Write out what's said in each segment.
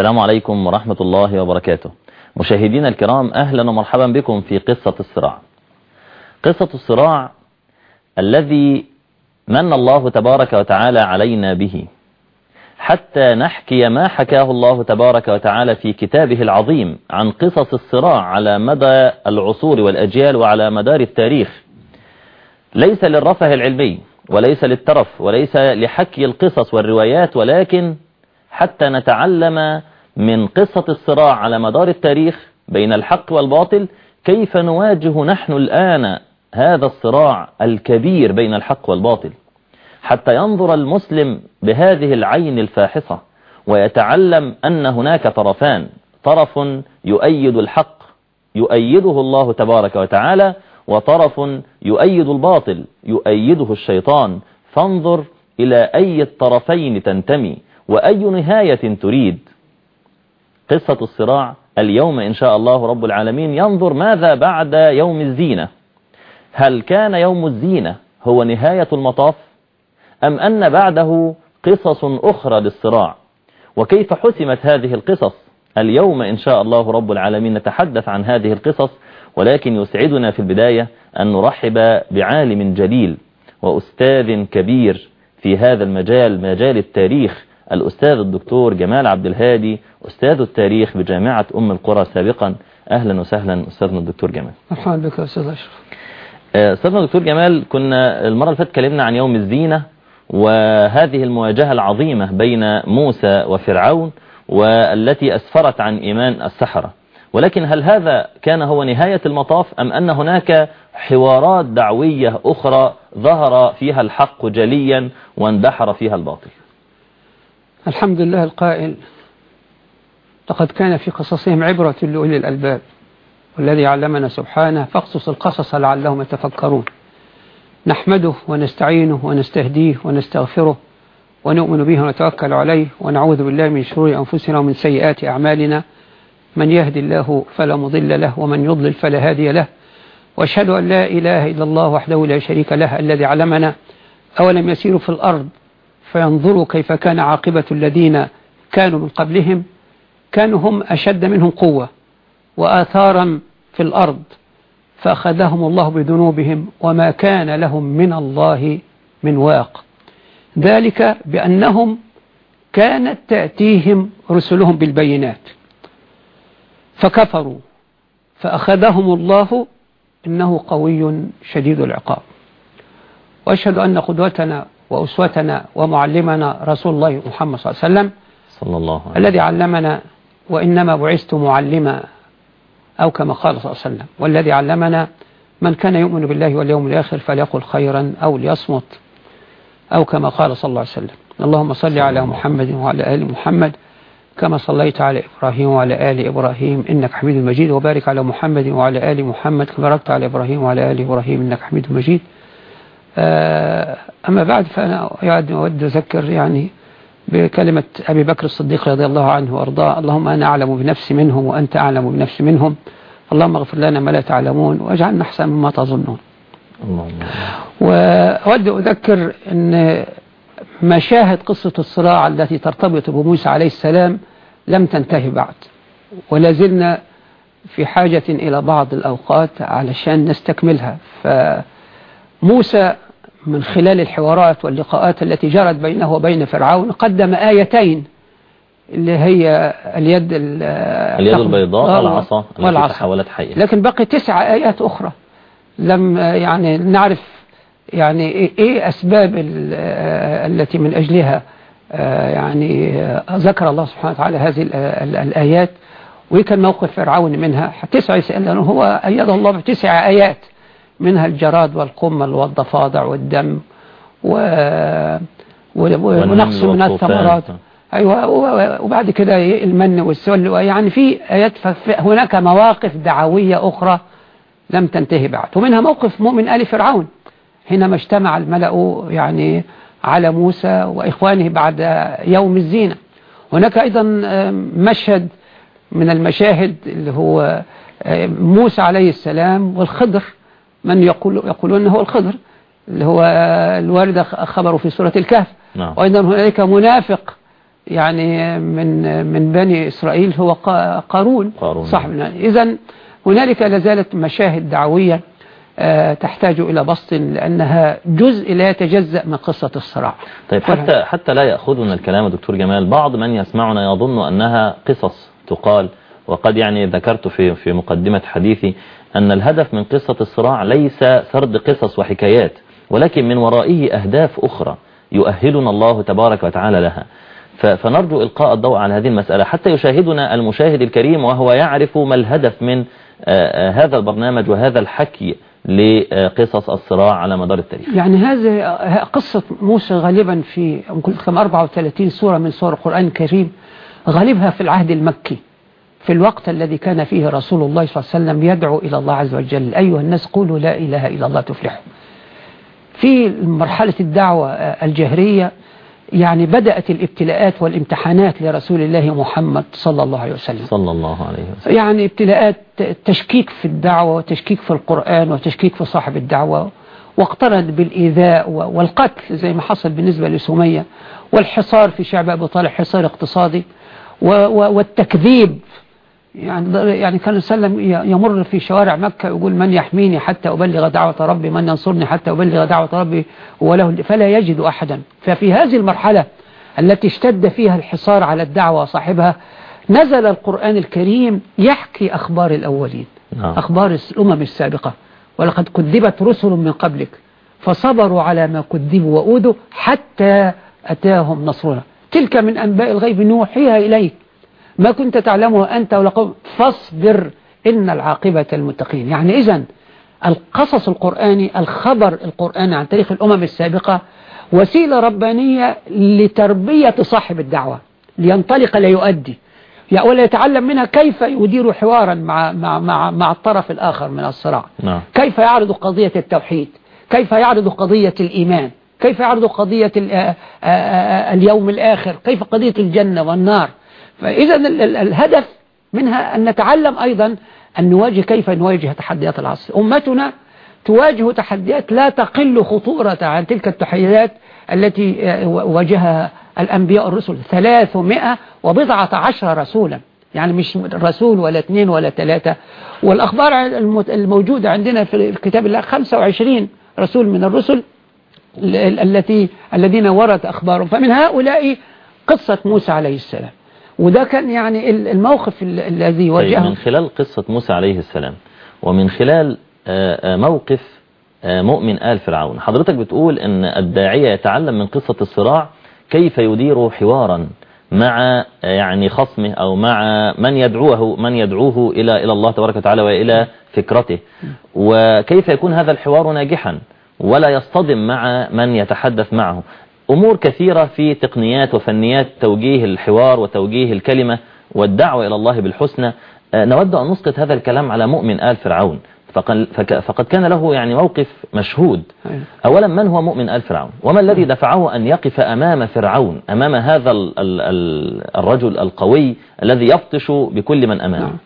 السلام عليكم ورحمة الله وبركاته. مشاهدينا الكرام أهلا ومرحبا بكم في قصة الصراع. قصة الصراع الذي من الله تبارك وتعالى علينا به. حتى نحكي ما حكاه الله تبارك وتعالى في كتابه العظيم عن قصص الصراع على مدى العصور والأجيال وعلى مدار التاريخ. ليس للرفه العلمي وليس للترف وليس لحكي القصص والروايات ولكن حتى نتعلم من قصة الصراع على مدار التاريخ بين الحق والباطل كيف نواجه نحن الآن هذا الصراع الكبير بين الحق والباطل؟ حتى ينظر المسلم بهذه العين الفاحصة ويتعلم أن هناك طرفان. طرف يؤيد الحق يؤيده الله تبارك وتعالى وطرف يؤيد الباطل يؤيده الشيطان. فانظر إلى أي الطرفين تنتمي وأي نهاية تريد. قصة الصراع اليوم إن شاء الله رب العالمين. ينظر ماذا بعد يوم الزينة؟ هل كان يوم الزينة هو نهاية المطاف؟ أم أن بعده قصص أخرى للصراع؟ وكيف حسمت هذه القصص؟ اليوم إن شاء الله رب العالمين نتحدث عن هذه القصص ولكن يسعدنا في البداية أن نرحب بعالم جليل وأستاذ كبير في هذا المجال مجال التاريخ الأستاذ الدكتور جمال عبد الهادي أستاذ التاريخ بجامعة أم القرى سابقا. أهلا وسهلا أستاذنا الدكتور جمال. مرحبا بك يا أستاذ أشرف. أستاذنا الدكتور جمال كنا المرة اللي فاتت كلمنا عن يوم الزينة وهذه المواجهة العظيمة بين موسى وفرعون والتي أسفرت عن إيمان السحرة. ولكن هل هذا كان هو نهاية المطاف أم أن هناك حوارات دعوية أخرى ظهر فيها الحق جليا واندحر فيها الباطل؟ الحمد لله القائل لقد كان في قصصهم عبرة لأولي الألباب والذي علمنا سبحانه فاقصص القصص لعلهم يتفكرون. نحمده ونستعينه ونستهديه ونستغفره ونؤمن به ونتوكل عليه ونعوذ بالله من شرور أنفسنا ومن سيئات أعمالنا. من يهد الله فلا مضل له ومن يضلل فلا هادي له. وأشهد أن لا إله إلا الله وحده لا شريك له الذي علمنا أولم يسيروا في الأرض فينظروا كيف كان عاقبة الذين كانوا من قبلهم كانوا هم أشد منهم قوة وآثارا في الأرض فأخذهم الله بذنوبهم وما كان لهم من الله من واق. ذلك بأنهم كانت تأتيهم رسلهم بالبينات. فكفروا فأخذهم الله إنه قوي شديد العقاب. وأشهد أن قدوتنا وأسوتنا ومعلمنا رسول الله محمد صلى الله عليه وسلم صلى الله عليه الذي علمنا وإنما بعثت معلما أو كما قال صلى الله عليه وسلم. والذي علمنا من كان يؤمن بالله واليوم الآخر فليقل خيرا أو ليصمت أو كما قال صلى الله عليه وسلم. اللهم صل على محمد وعلى آل محمد كما صليت على إبراهيم وعلى آل إبراهيم إنك حميد مجيد وبارك على محمد وعلى آل محمد كما باركت على إبراهيم وعلى آل إبراهيم إنك حميد مجيد. أما بعد فأنا يعني أود أذكر يعني بكلمة أبي بكر الصديق رضي الله عنه وأرضاه اللهم أنا أعلم بنفسي منهم وأنت أعلم بنفسي منهم اللهم اغفر لنا ما لا تعلمون واجعلنا أحسن مما تظنون. وأود أذكر أن مشاهد قصة الصراع التي ترتبط بموسى عليه السلام لم تنتهي بعد ولا زلنا في حاجة إلى بعض الأوقات علشان نستكملها. فموسى من خلال الحوارات واللقاءات التي جرت بينه وبين فرعون قدم آيتين اللي هي اليد اليد البيضاء والعصا التي تحولت حية. لكن بقي تسع آيات أخرى. لم يعني نعرف يعني إيه أسباب التي من أجلها. يعني ذكر الله سبحانه وتعالى هذه الآيات. وإيه كان موقف فرعون منها. تسع لأنه هو أيد الله بتسع آيات. منها الجراد والقمل والضفادع والدم و... ونقص من الثمرات. أيوة وبعد كده المن والسل يعني في آيات هناك مواقف دعوية أخرى لم تنتهي بعد. ومنها موقف مؤمن آل فرعون حينما اجتمع الملأ يعني على موسى وإخوانه بعد يوم الزينة. هناك أيضا مشهد من المشاهد اللي هو موسى عليه السلام والخضر. من يقول يقولون هو الخضر اللي هو الوارد خبره في سورة الكهف نعم. وأيضا هنالك منافق يعني من من بني إسرائيل هو قارون قارون. صاحب إذا هنالك لازالت مشاهد دعوية آه، تحتاج إلى بسط لأنها جزء لا يتجزأ من قصة الصراع طيب حتى حتى لا يأخذنا الكلام دكتور جمال بعض من يسمعنا يظن أنها قصص تقال وقد يعني ذكرت في في مقدمة حديثي أن الهدف من قصة الصراع ليس سرد قصص وحكايات ولكن من ورائه أهداف أخرى يؤهلنا الله تبارك وتعالى لها. فنرجو إلقاء الضوء على هذه المسألة حتى يشاهدنا المشاهد الكريم وهو يعرف ما الهدف من آه، آه، هذا البرنامج وهذا الحكي لقصص الصراع على مدار التاريخ. يعني هذه قصة موسى غالبا في قلت كم 34 سورة من سور القرآن الكريم غالبها في العهد المكي. في الوقت الذي كان فيه رسول الله صلى الله عليه وسلم يدعو إلى الله عز وجل. أيها الناس قولوا لا إله إلا الله تفلحوا. في مرحلة الدعوة الجهرية يعني بدأت الابتلاءات والامتحانات لرسول الله محمد صلى الله عليه وسلم. صلى الله عليه وسلم. يعني ابتلاءات تشكيك في الدعوة وتشكيك في القرآن وتشكيك في صاحب الدعوة واقترن بالإيذاء والقتل زي ما حصل بالنسبة لسمية والحصار في شعب أبو طالب حصار اقتصادي والتكذيب يعني يعني كان وسلم يمر في شوارع مكة يقول من يحميني حتى أبلغ دعوة ربي من ينصرني حتى أبلغ دعوة ربي وله فلا يجد أحدا. ففي هذه المرحلة التي اشتد فيها الحصار على الدعوة صاحبها نزل القرآن الكريم يحكي أخبار الأولين نعم. أخبار الأمم السابقة. ولقد كذبت رسل من قبلك فصبروا على ما كذبوا وأوذوا حتى أتاهم نصرنا. تلك من أنباء الغيب نوحيها إليك. ما كنت تعلمه أنت ولا قوم فاصبر إن العاقبة المتقين يعني إذا القصص القرآني الخبر القرآني عن تاريخ الأمم السابقة وسيلة ربانية لتربية صاحب الدعوة لينطلق ليؤدي ولا يتعلم منها كيف يدير حوارا مع, مع, مع, مع الطرف الآخر من الصراع. نعم. كيف يعرض قضية التوحيد؟ كيف يعرض قضية الإيمان؟ كيف يعرض قضية اليوم الآخر؟ كيف قضية الجنة والنار؟ فإذا الهدف منها أن نتعلم أيضا أن نواجه كيف نواجه تحديات العصر. أمتنا تواجه تحديات لا تقل خطورة عن تلك التحديات التي واجهها الأنبياء الرسل ثلاثمائة وبضعة عشر رسولا. يعني مش رسول ولا اثنين ولا ثلاثة. والأخبار الموجودة عندنا في كتاب الله 25 رسول من الرسل التي الذين ورد أخبارهم. فمن هؤلاء قصة موسى عليه السلام. وده كان يعني الموقف الذي طيب، واجهه. من خلال قصة موسى عليه السلام ومن خلال آه، آه، موقف آه، مؤمن آل فرعون. حضرتك بتقول إن الداعية يتعلم من قصة الصراع كيف يدير حوارا مع يعني خصمه أو مع من يدعوه من يدعوه إلى إلى الله تبارك وتعالى وإلى فكرته. وكيف يكون هذا الحوار ناجحا؟ ولا يصطدم مع من يتحدث معه. أمور كثيرة في تقنيات وفنيات توجيه الحوار وتوجيه الكلمة والدعوة إلى الله بالحسنى. آه، نود أن نسقط هذا الكلام على مؤمن آل فرعون. فقد كان له يعني موقف مشهود. أيوة. أولا من هو مؤمن آل فرعون؟ وما الذي دفعه أن يقف أمام فرعون أمام هذا الرجل القوي الذي يبطش بكل من أمامه؟ نعم.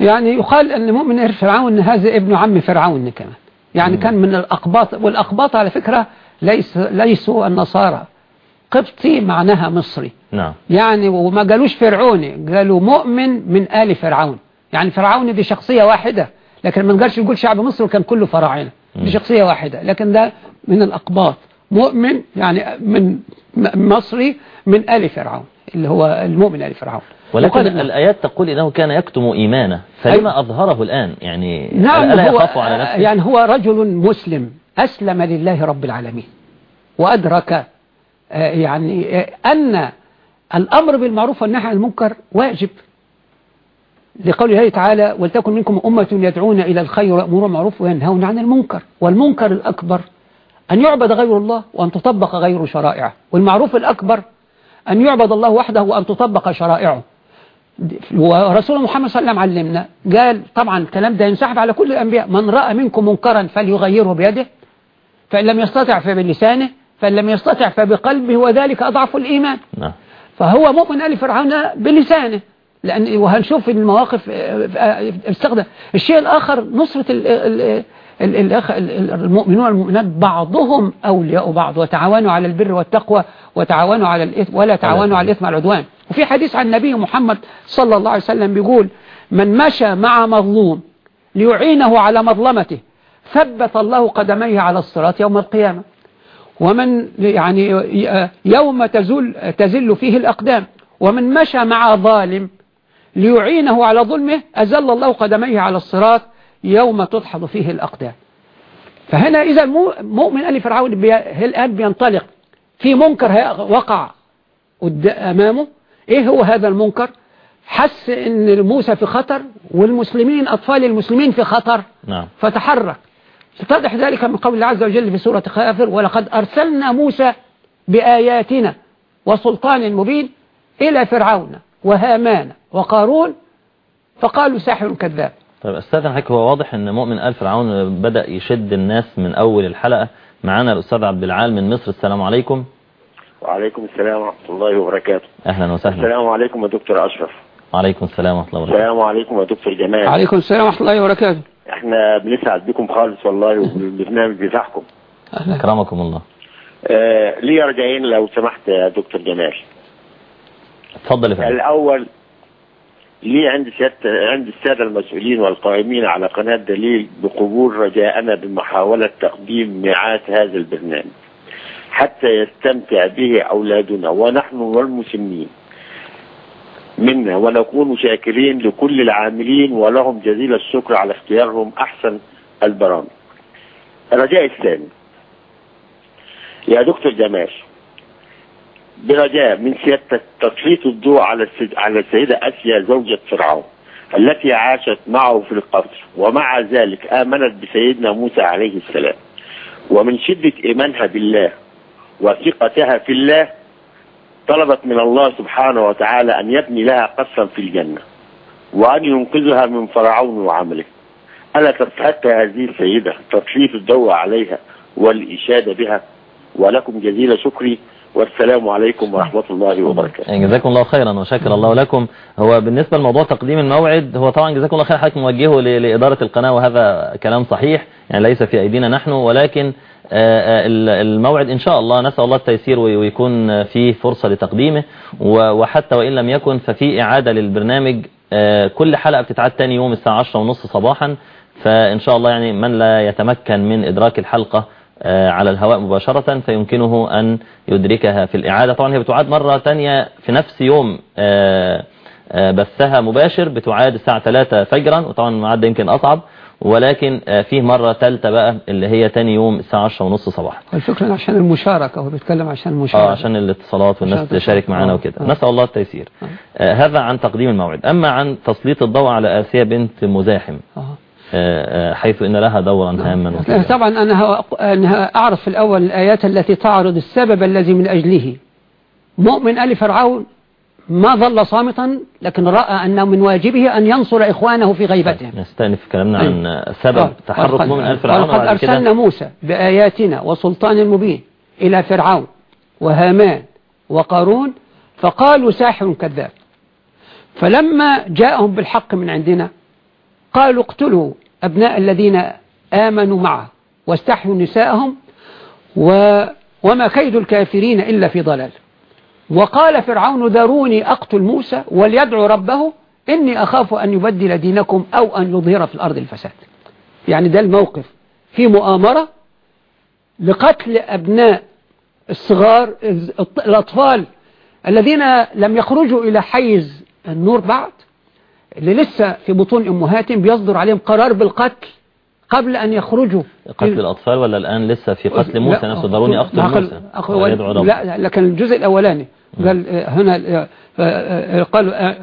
يعني يقال أن مؤمن آل فرعون هذا ابن عم فرعون كمان. يعني كان من الأقباط والأقباط على فكرة ليس ليسوا النصارى. قبطي معناها مصري. نعم. يعني وما قالوش فرعوني قالوا مؤمن من آل فرعون. يعني فرعون دي شخصية واحدة لكن ما نقدرش نقول شعب مصر كان كله فراعنة. دي شخصية واحدة. لكن ده من الأقباط. مؤمن يعني من مصري من آل فرعون اللي هو المؤمن آل فرعون. ولكن الآيات تقول إنه كان يكتم إيمانه فلما أظهره الآن؟ يعني نعم ألا يخاف على نفسه؟ يعني هو رجل مسلم. أسلم لله رب العالمين. وأدرك آه، يعني آه، أن الأمر بالمعروف والنهي عن المنكر واجب. لقول الله تعالى ولتكن منكم أمة يدعون إلى الخير ويأمرون بالمعروف وينهون عن المنكر. والمنكر الأكبر أن يعبد غير الله وأن تطبق غير شرائعه. والمعروف الأكبر أن يعبد الله وحده وأن تطبق شرائعه. ورسول محمد صلى الله عليه وسلم علمنا قال طبعا الكلام ده ينسحب على كل الأنبياء من رأى منكم منكرا فليغيره بيده. فإن لم يستطع فبلسانه فإن لم يستطع فبقلبه وذلك أضعف الإيمان. نعم. فهو مؤمن آل فرعون بلسانه. لأن وهنشوف المواقف آه، آه، استخدم. الشيء الآخر نصرة المؤمنون والمؤمنات بعضهم أولياء بعض وتعاونوا على البر والتقوى وتعاونوا على الإثم ولا تعاونوا على الإثم والعدوان. وفي حديث عن النبي محمد صلى الله عليه وسلم بيقول من مشى مع مظلوم ليعينه على مظلمته ثبت الله قدميه على الصراط يوم القيامة. ومن يعني يوم تزل, تزل فيه الأقدام ومن مشى مع ظالم ليعينه على ظلمه أزل الله قدميه على الصراط يوم تدحض فيه الأقدام. فهنا إذا مؤمن آل فرعون الآن بينطلق في منكر وقع أمامه؟ إيه هو هذا المنكر؟ حس إن موسى في خطر والمسلمين أطفال المسلمين في خطر نعم. فتحرك. ستضح ذلك من قول الله عز وجل في سورة خافر ولقد أرسلنا موسى بآياتنا وسلطان مبين إلى فرعون وهامان وقارون فقالوا ساحر كذاب. طيب أستاذ حضرتك هو واضح أن مؤمن آل فرعون بدأ يشد الناس من أول الحلقة؟ معنا الأستاذ عبد العال من مصر السلام عليكم. وعليكم السلام ورحمة الله وبركاته. أهلا وسهلا. السلام عليكم يا دكتور أشرف. وعليكم السلام ورحمة الله وبركاته. السلام عليكم يا دكتور جمال. عليكم السلام ورحمة الله وبركاته. إحنا بنسعد بكم خالص والله وبالبرنامج بتاعكم أكرمكم الله. آه لي رجعين لو سمحت يا دكتور جمال. اتفضل يا فندم. الأول لي عند سيادة عند السادة المسؤولين والقائمين على قناة دليل بقبول رجاءنا بمحاولة تقديم ميعاد هذا البرنامج حتى يستمتع به أولادنا ونحن والمسنين. منا ونكون شاكرين لكل العاملين ولهم جزيل الشكر على اختيارهم أحسن البرامج. الرجاء الثاني. يا دكتور جمال برجاء من سيادتك تسليط الضوء على على السيدة أسيا زوجة فرعون التي عاشت معه في القصر ومع ذلك آمنت بسيدنا موسى عليه السلام. ومن شدة إيمانها بالله وثقتها في الله طلبت من الله سبحانه وتعالى أن يبني لها قصرا في الجنة وأن ينقذها من فرعون وعمله. ألا تستحق هذه السيدة تسليط الضوء عليها والإشادة بها؟ ولكم جزيل شكري. والسلام عليكم ورحمة الله وبركاته. جزاكم الله خيرا وشكر الله لكم. هو بالنسبة لموضوع تقديم الموعد هو طبعا جزاكم الله خير حضرتك موجهه لإدارة القناة وهذا كلام صحيح يعني ليس في أيدينا نحن ولكن الموعد إن شاء الله نسأل الله التيسير ويكون فيه فرصة لتقديمه. وحتى وإن لم يكن ففي إعادة للبرنامج كل حلقة بتتعاد تاني يوم الساعة 10 ونص صباحا. فإن شاء الله يعني من لا يتمكن من إدراك الحلقة على الهواء مباشرة فيمكنه أن يدركها في الإعادة. طبعا هي بتعاد مرة تانية في نفس يوم بثها مباشر بتعاد الساعة 3 فجرا وطبعا المعاد يمكن أصعب ولكن فيه مرة ثالثة بقى اللي هي تاني يوم الساعة 10 ونص صباحا. الفكرة عشان المشاركة هو بيتكلم عشان المشاركة. آه عشان الاتصالات والناس تشارك معنا وكده. آه. نسأل الله التيسير. آه هذا عن تقديم الموعد. أما عن تسليط الضوء على آسيا بنت مزاحم. آه. حيث إن لها دورا هاما وكده. طبعا أنا, أعرف في الأول الآيات التي تعرض السبب الذي من أجله. مؤمن آل فرعون ما ظل صامتا لكن رأى أنه من واجبه أن ينصر إخوانه في غيبتهم نستأنف كلامنا عن سبب تحرك مؤمن آل فرعون ولقد أرسلنا موسى بآياتنا وسلطان مبين إلى فرعون وهامان وقارون فقالوا ساحر كذاب. فلما جاءهم بالحق من عندنا قالوا اقتلوا أبناء الذين آمنوا معه واستحيوا نساءهم و وما كيد الكافرين إلا في ضلال. وقال فرعون ذروني أقتل موسى وليدعو ربه إني أخاف أن يبدل دينكم أو أن يظهر في الأرض الفساد. يعني ده الموقف. في مؤامرة لقتل أبناء الصغار الأطفال الذين لم يخرجوا إلى حيز النور بعد اللي لسه في بطون أمهاتهم بيصدر عليهم قرار بالقتل قبل أن يخرجوا. قتل الأطفال ولا الآن لسه في قتل موسى نفسه؟ ضروني أقتل موسى. رب لا لكن الجزء الأولاني قال هنا قال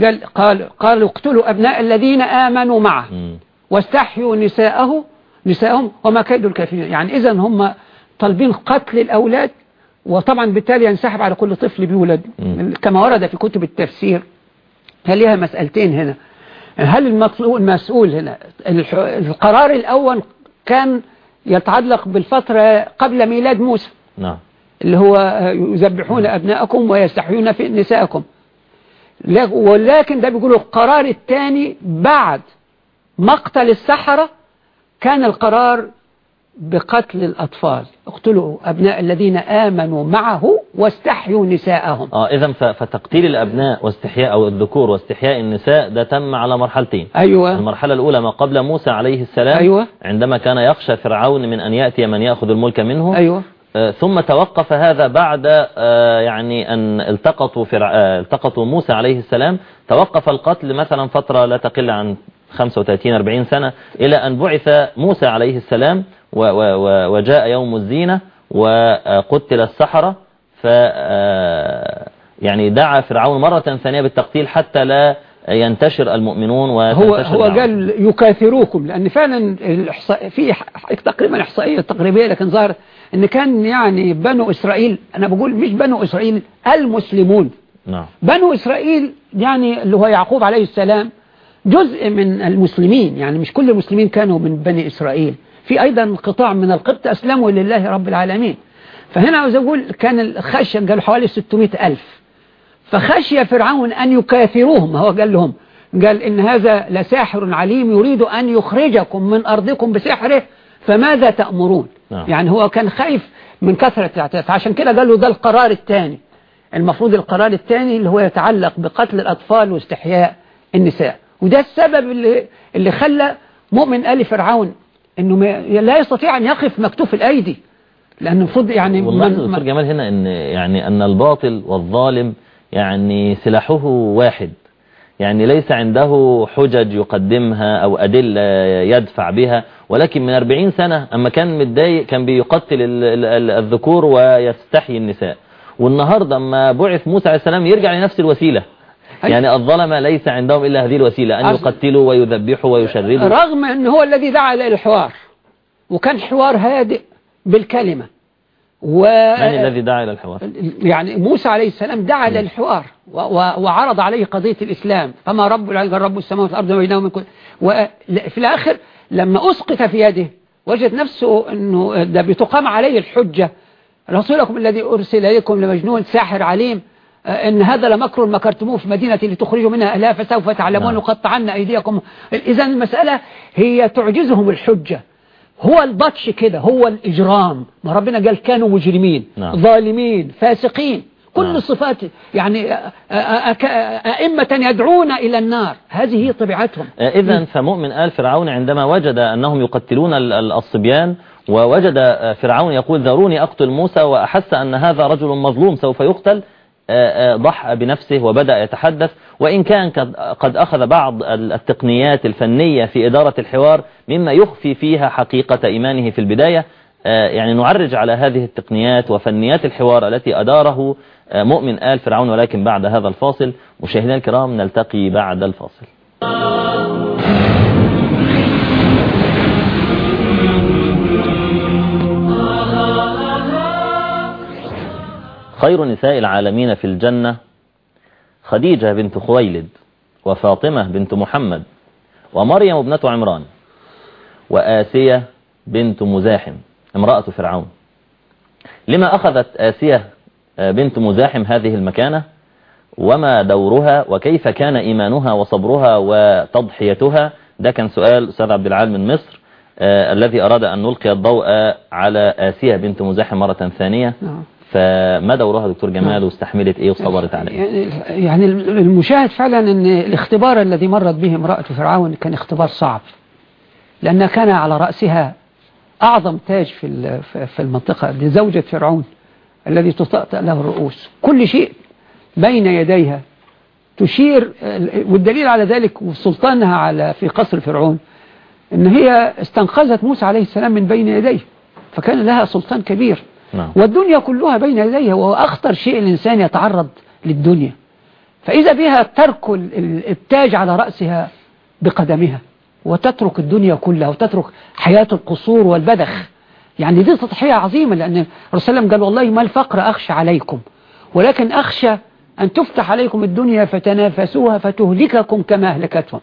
قال قال قالوا اقتلوا أبناء الذين آمنوا معه. واستحيوا نساءه نساءهم وما كيد الكافرين. يعني إذا هم طالبين قتل الأولاد وطبعا بالتالي ينسحب على كل طفل بيولد. كما ورد في كتب التفسير هل لها مسألتين هنا؟ هل المسؤول هنا؟ القرار الأول كان يتعلق بالفترة قبل ميلاد موسى. نعم. اللي هو يذبحون أبناءكم ويستحيون في نساءكم. ولكن ده بيقولوا القرار الثاني بعد مقتل السحرة كان القرار بقتل الأطفال. اقتلوا أبناء الذين آمنوا معه واستحيوا نساءهم. آه اذا ف- فتقتيل الأبناء واستحياء أو الذكور واستحياء النساء ده تم على مرحلتين. أيوة. المرحلة الأولى ما قبل موسى عليه السلام أيوة. عندما كان يخشى فرعون من أن يأتي من يأخذ الملك منه. أيوة. آه، ثم توقف هذا بعد آه، يعني أن التقطوا, فرع... آه، التقطوا موسى عليه السلام. توقف القتل مثلا فترة لا تقل عن 35-40 سنة إلى أن بعث موسى عليه السلام. وجاء يوم الزينة وقتل السحرة ف آه، يعني دعا فرعون مرة ثانية بالتقتيل حتى لا ينتشر المؤمنون هو هو. قال يكاثروكم لأن فعلا الإحصاء في تقريبا إحصائية تقريبية لكن ظهر أن كان يعني بنو إسرائيل أنا بقول مش بنو إسرائيل المسلمون. نعم. بنو إسرائيل يعني اللي هو يعقوب عليه السلام جزء من المسلمين يعني مش كل المسلمين كانوا من بني إسرائيل. في أيضا قطاع من القبط أسلموا لله رب العالمين. فهنا عاوز أقول كان الخشية قالوا حوالي 600 ألف. فخشي فرعون أن يكاثروهم هو قال لهم. قال إن هذا لساحر عليم يريد أن يخرجكم من أرضكم بسحره فماذا تأمرون؟ نعم. يعني هو كان خايف من كثرة الاعتداء فعشان كده قال له ده القرار الثاني. المفروض القرار الثاني اللي هو يتعلق بقتل الأطفال واستحياء النساء. وده السبب اللي, اللي خلى مؤمن آل فرعون إنه ما- لا يستطيع أن يقف مكتوف الأيدي. لأن المفروض يعني والله دكتور جمال هنا إن يعني أن الباطل والظالم يعني سلاحه واحد. يعني ليس عنده حجج يقدمها أو أدلة يدفع بها ولكن من 40 سنة أما كان متضايق كان بيقتل ال- ال- ال- الذكور ويستحيي النساء. والنهاردة أما بعث موسى عليه السلام يرجع لنفس الوسيلة. أي. يعني الظلمه ليس عندهم إلا هذه الوسيلة أن أصل- يقتلوا ويذبحوا ويشردوا رغم ان هو الذي دعا إلى الحوار وكان حوار هادئ بالكلمة. و من الذي دعا إلى الحوار؟ يعني موسى عليه السلام دعا للحوار و- و- وعرض عليه قضية الإسلام. فما رب العالمين رب السماوات والأرض وما بينهما من كل وفي الآخر لما أسقط في يده وجد نفسه أنه ده بتقام عليه الحجة. رسولكم الذي أرسل إليكم لمجنون ساحر عليم إن هذا لمكر مكرتموه في مدينة لتخرجوا منها أهلها فسوف تعلمون نعم. وقطعن أيديكم. إذا المسألة هي تعجزهم الحجة. هو البطش كده هو الإجرام. ما ربنا قال كانوا مجرمين نعم. ظالمين فاسقين. كل نعم. الصفات يعني أ- أ- أئمة يدعون إلى النار. هذه هي طبيعتهم. إذا فمؤمن آل فرعون عندما وجد أنهم يقتلون ال- ال- الصبيان ووجد آه، فرعون يقول ذروني أقتل موسى وأحس أن هذا رجل مظلوم سوف يقتل. آه، آه، ضحى بنفسه وبدأ يتحدث. وإن كان قد- أخذ بعض ال- التقنيات الفنية في إدارة الحوار مما يخفي فيها حقيقة إيمانه في البداية. آه، يعني نعرج على هذه التقنيات وفنيات الحوار التي أداره آه، مؤمن آل فرعون ولكن بعد هذا الفاصل. مشاهدينا الكرام نلتقي بعد الفاصل. خير نساء العالمين في الجنة خديجة بنت خويلد وفاطمة بنت محمد ومريم ابنة عمران وآسية بنت مزاحم امرأة فرعون. لما أخذت آسية آه، بنت مزاحم هذه المكانة؟ وما دورها؟ وكيف كان إيمانها وصبرها وتضحيتها؟ ده كان سؤال أستاذ عبد العال من مصر آه الذي أراد أن نلقي الضوء على آسية بنت مزاحم مرة ثانية. نعم. فما دورها دكتور جمال نعم. واستحملت إيه وصبرت على إيه يعني يعني المشاهد فعلا إن الاختبار الذي مرت به امرأة فرعون كان اختبار صعب لأن كان على رأسها أعظم تاج في في المنطقة دي زوجة فرعون الذي تطأطأ له الرؤوس. كل شيء بين يديها تشير والدليل على ذلك وسلطانها على في قصر فرعون إن هي استنقذت موسى عليه السلام من بين يديه فكان لها سلطان كبير. نعم. والدنيا كلها بين يديها وهو أخطر شيء الإنسان يتعرض للدنيا. فإذا بها ترك ال- ال- التاج على رأسها بقدمها وتترك الدنيا كلها وتترك حياة القصور والبدخ يعني دي تضحية عظيمة لأن الرسول قال والله ما الفقر أخشى عليكم ولكن أخشى أن تفتح عليكم الدنيا فتنافسوها فتهلككم كما أهلكتهم.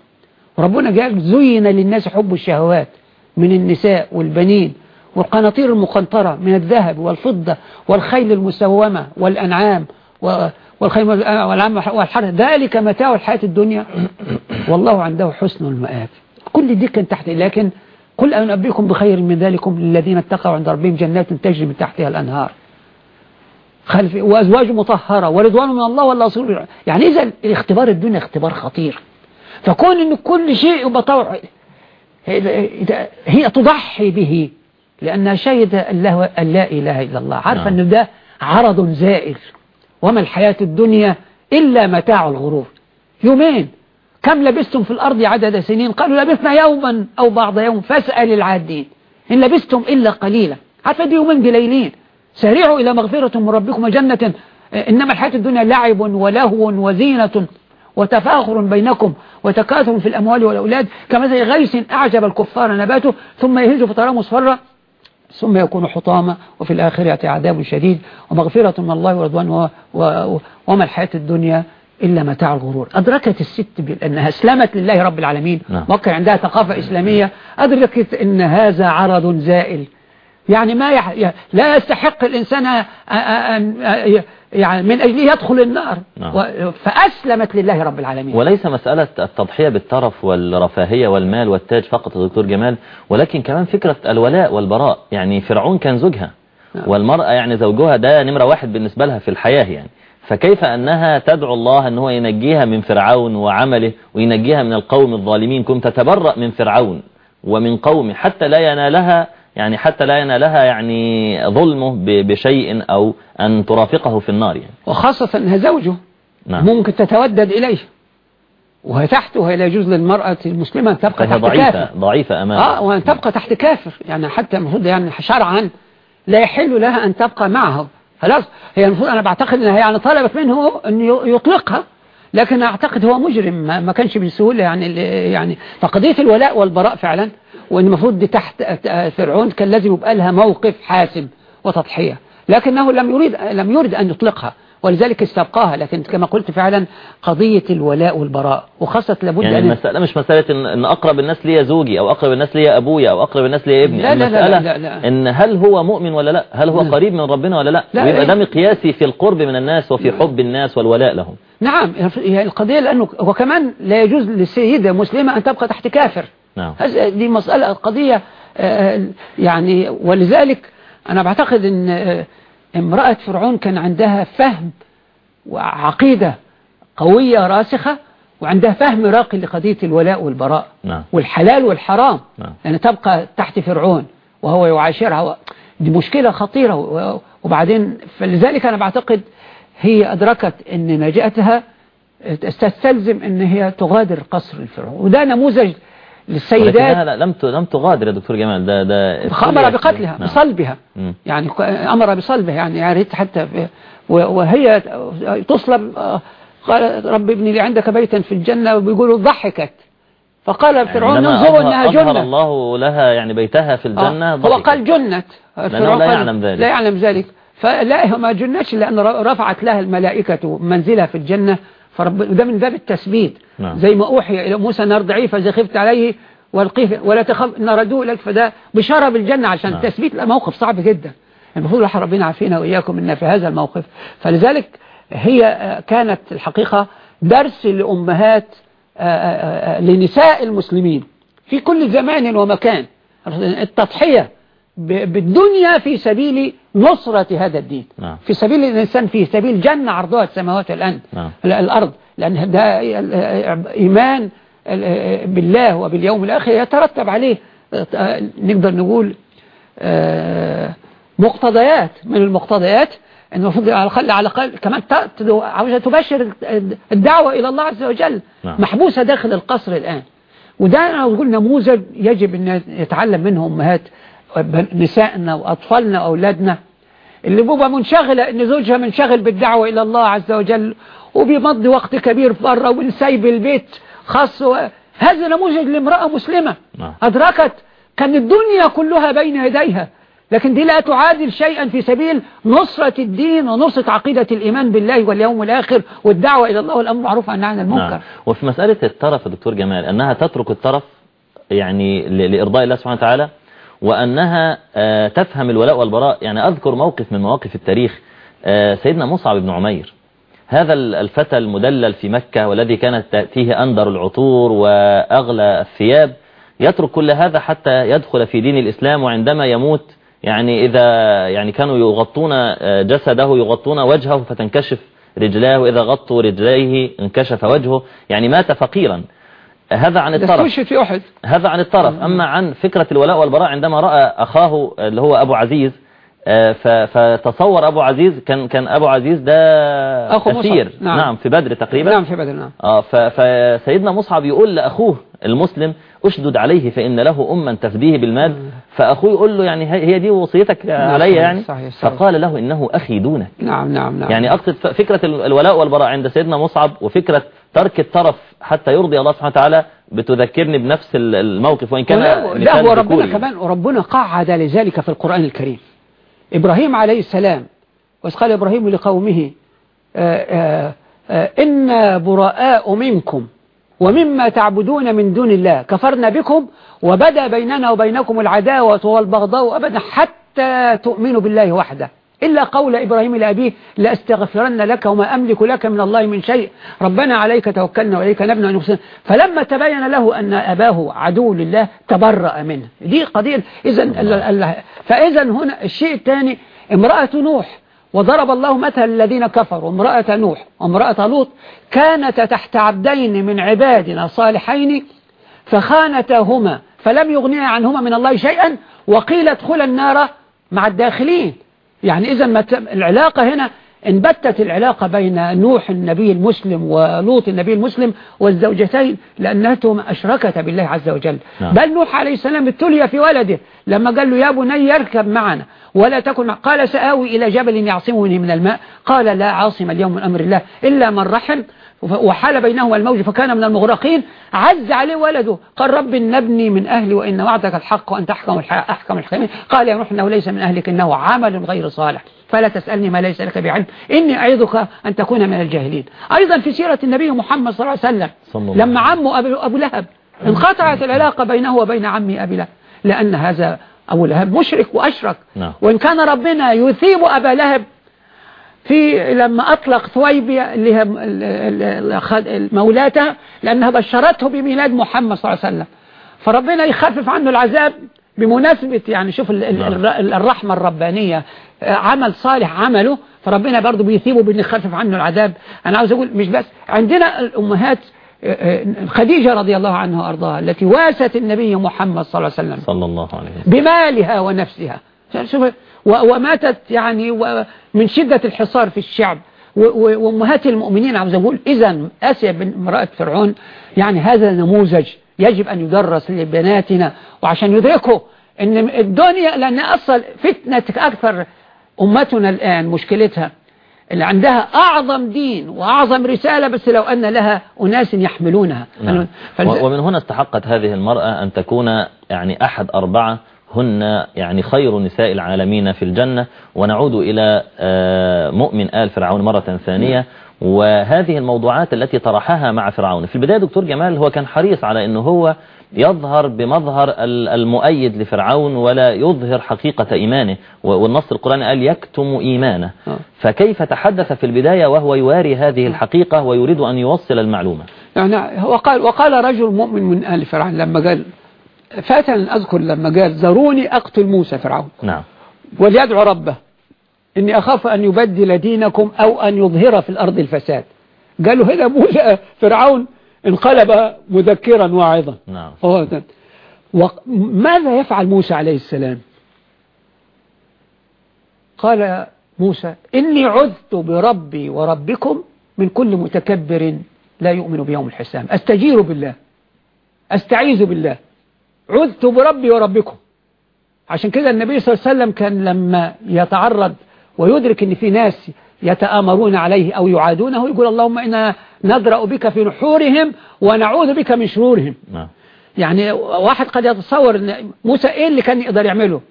وربنا قال زين للناس حب الشهوات من النساء والبنين والقناطير المقنطرة من الذهب والفضة والخيل المسومة والأنعام والخيل والأنعام والحرث. ذلك متاع الحياة الدنيا. والله عنده حسن المآب. كل دي كان تحت. لكن قل أنبئكم بخير من ذلكم للذين اتقوا عند ربهم جنات تجري من تحتها الأنهار. خلف وأزواج مطهرة ورضوان من الله والله رسول. يعني إذا الاختبار الدنيا اختبار خطير. فكون أن كل شيء يبقى طوع هي تضحي به. لأنها شهد أن لا إله إلا الله. عارفة نعم. أن ده عرض زائل وما الحياة الدنيا إلا متاع الغرور. يومين. كم لبستم في الأرض عدد سنين؟ قالوا لبثنا يوما أو بعض يوم. فاسأل العادين. إن لبستم إلا قليلا. عارفة دي يومين بليلين. سارعوا إلى مغفرة من ربكم وجنة. إنما الحياة الدنيا لعب ولهو وزينة وتفاخر بينكم وتكاثر في الأموال والأولاد. كمثل غيث أعجب الكفار نباته ثم يهج فتراه مصفرا ثم يكون حطاما وفي الآخرة عذاب شديد ومغفرة من الله ورضوان و... و... وما الحياة الدنيا إلا متاع الغرور. أدركت الست بأنها أسلمت لله رب العالمين. نعم. وكان عندها ثقافة إسلامية. أدركت أن هذا عرض زائل. يعني ما يح... لا يستحق الإنسان أن يعني من أجله يدخل النار. نعم. فأسلمت لله رب العالمين. وليس مسألة التضحية بالترف والرفاهية والمال والتاج فقط دكتور جمال ولكن كمان فكرة الولاء والبراء. يعني فرعون كان زوجها نعم. والمرأة يعني زوجها ده نمرة واحد بالنسبة لها في الحياة يعني. فكيف أنها تدعو الله أن هو ينجيها من فرعون وعمله وينجيها من القوم الظالمين؟ كنت تتبرأ من فرعون ومن قومه حتى لا ينالها يعني حتى لا ينالها يعني ظلمه بشيء أو أن ترافقه في النار يعني. وخاصة أنها زوجه. نعم. ممكن تتودد إليه. وهي تحت وهي لا يجوز للمرأة المسلمة أن تبقى تحت ضعيفة كافر. ضعيفة أمام آه وأن تبقى تحت كافر. يعني حتى المفروض يعني شرعا لا يحل لها أن تبقى معه. خلاص؟ هي المفروض أنا بعتقد أنها يعني طلبت منه أن يطلقها. لكن أعتقد هو مجرم ما كانش بسهولة يعني يعني فقضية الولاء والبراء فعلا. وأن المفروض دي تحت فرعون كان لازم يبقى لها موقف حاسم وتضحية. لكنه لم يريد لم يرد أن يطلقها. ولذلك استبقاها لكن كما قلت فعلا قضية الولاء والبراء. وخاصة لابد يعني أن المسألة مش مسألة إن, أقرب الناس ليا زوجي أو أقرب الناس ليا أبويا أو أقرب الناس ليا ابني. لا لا لا المسألة لا لا. إن هل هو مؤمن ولا لا؟ هل هو لا. قريب من ربنا ولا لا, لا، ويبقى إيه. ده مقياسي في القرب من الناس وفي حب الناس والولاء لهم. نعم القضية لأنه وكمان لا يجوز للسيدة مسلمة أن تبقى تحت كافر. نعم. دي مسألة قضية آه، يعني ولذلك أنا بعتقد أن آه، امرأة فرعون كان عندها فهم وعقيدة قوية راسخة وعندها فهم راقي لقضية الولاء والبراء نعم. والحلال والحرام. نعم. لأن تبقى تحت فرعون وهو يعاشرها دي مشكلة خطيرة وبعدين فلذلك أنا بعتقد هي أدركت أن نجاتها تستلزم أن هي تغادر قصر الفرعون. وده نموذج للسيدات. لم لم تغادر يا دكتور جمال. ده ده أمر بقتلها نعم. بصلبها. مم. يعني أمر بصلبها يعني يا ريت حتى وهي تصلب آه، قال رب ابني لي عندك بيتا في الجنة وبيقولوا ضحكت. فقال فرعون عندما انظروا أظهر- إنها أظهر جنة. الله لها يعني بيتها في الجنة آه، هو. قال جنت فرعون لا يعلم ذلك. لا يعلم ذلك. فلا ما جنتش لأن رفعت لها الملائكة منزلها في الجنة. فرب ده من باب التثبيت. نعم. زي ما أوحي إلى موسى نار ضعيفة إذا خفت عليه والقيه ولا تخف إن ردوه لك. فده بشارة بالجنة عشان نعم. التثبيت لا موقف صعب جدا. المفروض راح ربنا عافينا وإياكم إن في هذا الموقف. فلذلك هي آه، كانت الحقيقة درس لأمهات آه، آه، لنساء المسلمين في كل زمان ومكان. التضحية بالدنيا في سبيل نصرة هذا الدين. نعم. في سبيل الإنسان في سبيل جنة عرضها السماوات والأرض. نعم. الأرض. لأن ده إيمان بالله وباليوم الآخر يترتب عليه نقدر نقول مقتضيات. من المقتضيات أن المفروض على الأقل على الأقل كمان عاوزة تبشر الدعوة إلى الله عز وجل. نعم. محبوسة داخل القصر الآن. وده أنا أقول نموذج يجب أن يتعلم منه أمهات. نسائنا وأطفالنا وأولادنا اللي بيبقى منشغلة إن زوجها منشغل بالدعوة إلى الله عز وجل وبيمضي وقت كبير بره وبنسيب البيت خاص و... هذا نموذج لامرأة مسلمة نعم. أدركت كان الدنيا كلها بين يديها لكن دي لا تعادل شيئا في سبيل نصرة الدين ونصرة عقيدة الإيمان بالله واليوم الآخر والدعوة إلى الله والأمر معروف عن عن المنكر نعم. وفي مسألة الترف يا دكتور جمال أنها تترك الترف يعني لإرضاء الله سبحانه وتعالى وأنها آه، تفهم الولاء والبراء. يعني أذكر موقف من مواقف التاريخ آه، سيدنا مصعب بن عمير. هذا ال- الفتى المدلل في مكة والذي كانت تأتيه أندر العطور وأغلى الثياب يترك كل هذا حتى يدخل في دين الإسلام وعندما يموت يعني إذا يعني كانوا يغطون آه، جسده يغطون وجهه فتنكشف رجلاه. وإذا غطوا رجليه انكشف وجهه. يعني مات فقيرا. هذا عن الطرف. في أحد. هذا عن الطرف. أما عن فكرة الولاء والبراء عندما رأى أخاه اللي هو أبو عزيز آه، فتصور أبو عزيز كان كان أبو عزيز ده أخو مصعب. أسير. نعم. نعم في بدر تقريبا. نعم في بدر نعم. آه ف- فسيدنا مصعب يقول لأخوه المسلم أشدد عليه فإن له أما تفديه بالمال. فأخوه يقول له يعني هي دي وصيتك علي صحيح، يعني؟ صحيح، صحيح. فقال له إنه أخي دونك. نعم نعم نعم. يعني أقصد فكرة ال- الولاء والبراء عند سيدنا مصعب وفكرة ترك الطرف حتى يرضي الله سبحانه وتعالى بتذكرني بنفس ال- الموقف وإن كان لا وربنا ذكوري. كمان وربنا قعد لذلك في القرآن الكريم إبراهيم عليه السلام وإذ قال إبراهيم لقومه آه، آه، آه، إنا براء منكم ومما تعبدون من دون الله كفرنا بكم وبدا بيننا وبينكم العداوة والبغضاء أبدا حتى تؤمنوا بالله وحده إلا قول إبراهيم لأبيه لأستغفرن لك وما أملك لك من الله من شيء. ربنا عليك توكلنا وإليك نبنى ونفسنا فلما تبين له أن أباه عدو لله تبرأ منه. دي قضية. إذا فإذا هنا الشيء الثاني امرأة نوح. وضرب الله مثل الذين كفروا. امرأة نوح وامرأة لوط كانتا تحت عبدين من عبادنا صالحين فخانتاهما فلم يغنيا عنهما من الله شيئا وقيل ادخلا النار مع الداخلين. يعني إذا ما العلاقة هنا انبتت العلاقة بين نوح النبي المسلم ولوط النبي المسلم والزوجتين لأنهما أشركتا بالله عز وجل. نعم. بل نوح عليه السلام ابتلي في ولده لما قال له يا بني يركب معنا ولا تكن قال سآوي إلى جبل يعصمني من الماء. قال لا عاصم اليوم من أمر الله إلا من رحم. وحال بينهما الموج فكان من المغرقين. عز عليه ولده قال رب نبني من أهلي وإن وعدك الحق وأنت أحكم الح- أحكم الحكمين. قال يا نوح إنه ليس من أهلك إنه عمل غير صالح. فلا تسألني ما ليس لك بعلم. إني أعظك أن تكون من الجاهلين. أيضا في سيرة النبي محمد صلى الله عليه وسلم لما عمه أبو, أبو لهب انقطعت العلاقة بينه وبين عمه أبي لهب لأن هذا أبو لهب مشرك وأشرك. نعم. وإن كان ربنا يثيب أبا لهب في لما أطلق ثويبة اللي هي مولاتها لأنها بشرته بميلاد محمد صلى الله عليه وسلم. فربنا يخفف عنه العذاب بمناسبة يعني شوف ال- ال- نعم. الر- الرحمة الربانية. آه، عمل صالح عمله فربنا برضه بيثيبه بأن يخفف عنه العذاب. أنا عاوز أقول مش بس عندنا الأمهات آه، آه، خديجة رضي الله عنها وأرضاها التي واست النبي محمد صلى الله عليه وسلم. صلى الله عليه وسلم. بمالها ونفسها. شوف وماتت يعني من شدة الحصار في الشعب وأمهات المؤمنين عاوز أقول إذا آسيا بن امرأة فرعون يعني هذا نموذج يجب أن يدرس لبناتنا وعشان يدركوا أن الدنيا لأن أصل فتنة أكثر أمتنا الآن مشكلتها اللي عندها أعظم دين وأعظم رسالة بس لو أن لها أناس يحملونها نعم. ومن هنا استحقت هذه المرأة أن تكون يعني أحد أربعة هن يعني خير نساء العالمين في الجنة ونعود إلى آه، مؤمن آل فرعون مرة ثانية. وهذه الموضوعات التي طرحها مع فرعون. في البداية دكتور جمال هو كان حريص على أنه هو يظهر بمظهر ال- المؤيد لفرعون ولا يظهر حقيقة إيمانه. والنص القرآني قال يكتم إيمانه. آه. فكيف تحدث في البداية وهو يواري هذه الحقيقة ويريد أن يوصل المعلومة؟ يعني وقال وقال رجل مؤمن من آل فرعون لما قال فاتن أذكر لما قال ذروني أقتل موسى فرعون. نعم. وليدعو ربه إني أخاف أن يبدل دينكم أو أن يظهر في الأرض الفساد. قالوا هنا موسى فرعون انقلب مذكرا واعظا نعم. وماذا يفعل موسى عليه السلام؟ قال موسى إني عذت بربي وربكم من كل متكبر لا يؤمن بيوم الحساب. أستجير بالله؟ أستعيذ بالله؟ عذت بربي وربكم. عشان كده النبي صلى الله عليه وسلم كان لما يتعرض ويدرك إن في ناس يتآمرون عليه أو يعادونه يقول اللهم إنا ندرأ بك في نحورهم ونعوذ بك من شرورهم. نعم. يعني واحد قد يتصور إن موسى إيه اللي كان يقدر يعمله؟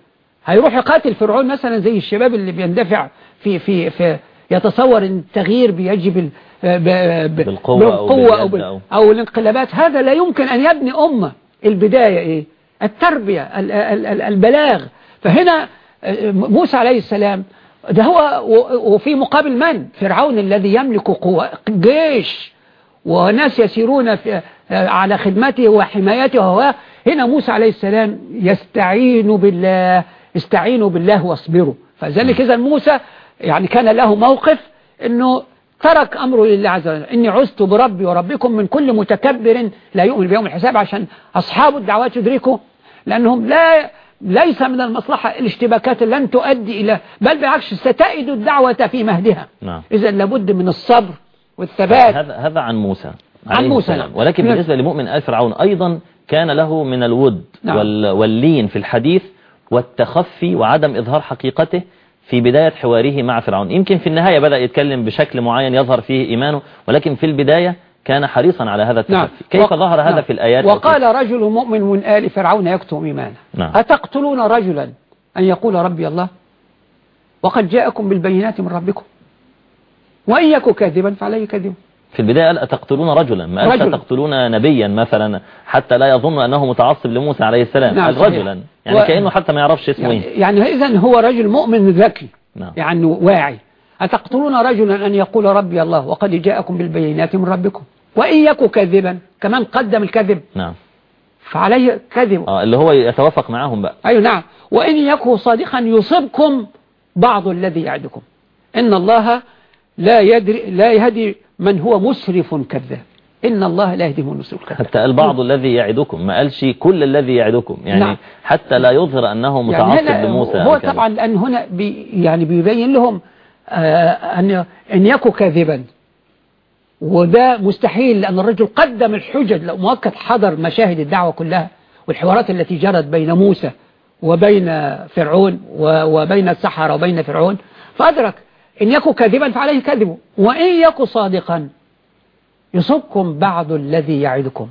هيروح يقاتل فرعون مثلا زي الشباب اللي بيندفع في في في يتصور إن التغيير بيجي بال ب- ب- بالقوة أو بالقوة أو, بال أو- أو الانقلابات. هذا لا يمكن أن يبني أمة. البداية إيه؟ التربية ال- ال- ال- البلاغ. فهنا آه، موسى عليه السلام ده هو وفي مقابل من؟ فرعون الذي يملك قوة جيش وناس يسيرون في على خدمته وحمايته. وهو هنا موسى عليه السلام يستعين بالله استعينوا بالله واصبروا. فذلك إذا موسى يعني كان له موقف أنه ترك أمره لله عز وجل إني عزت بربي وربكم من كل متكبر لا يؤمن بيوم الحساب عشان أصحاب الدعوات يدركوا لأنهم لا ليس من المصلحة الاشتباكات لن تؤدي إلى بل بالعكس ستأيد الدعوة في مهدها نعم. إذا لابد من الصبر والثبات هذا هذا عن موسى عن موسى،. نعم. ولكن نعم. بالنسبة لمؤمن آل فرعون أيضا كان له من الود نعم. وال- واللين في الحديث والتخفي وعدم إظهار حقيقته في بداية حواره مع فرعون. يمكن في النهاية بدأ يتكلم بشكل معين يظهر فيه إيمانه ولكن في البداية كان حريصا على هذا نعم. التخفي كيف وق- ظهر هذا نعم. في الآيات؟ وقال رجل مؤمن من آل فرعون يكتم إيمانه. نعم. أتقتلون رجلا؟ أن يقول ربي الله وقد جاءكم بالبينات من ربكم. وإن يكو كاذبا فعليه كذب في البداية قال أتقتلون رجلا؟ ما قالش رجلا. تقتلون نبيا مثلا حتى لا يظن أنه متعصب لموسى عليه السلام. نعم، قال. رجلا. يعني و- كأنه حتى ما يعرفش اسمه يعني, إيه. يعني إذن هو رجل مؤمن ذكي نعم. يعني واعي. أتقتلون رجلا أن يقول ربي الله وقد جاءكم بالبينات من ربكم وإن يكو كاذبا كمان قدم الكذب. نعم. فعليه كذب. آه اللي هو يتوافق معاهم بقى. أي نعم. وإن يكو صادقا يصبكم بعض الذي يعدكم. إن الله لا يدري لا يهدي من هو مسرف كذاب. إن الله لا يهدي من مسرف كذاب. حتى البعض الذي يعدكم ما قالش كل الذي يعدكم. يعني نعم. حتى لا يظهر أنه متعصب يعني لموسى هو. طبعا لأن هنا بي يعني بيبين لهم آه أن إن يكو كاذبا. وده مستحيل لأن الرجل قدم الحجج. لو مؤكد حضر مشاهد الدعوة كلها والحوارات التي جرت بين موسى وبين فرعون وبين السحرة وبين فرعون فأدرك إن يكو كاذبا فعليه كذبه وإن يكو صادقا يصبكم بعض الذي يعدكم.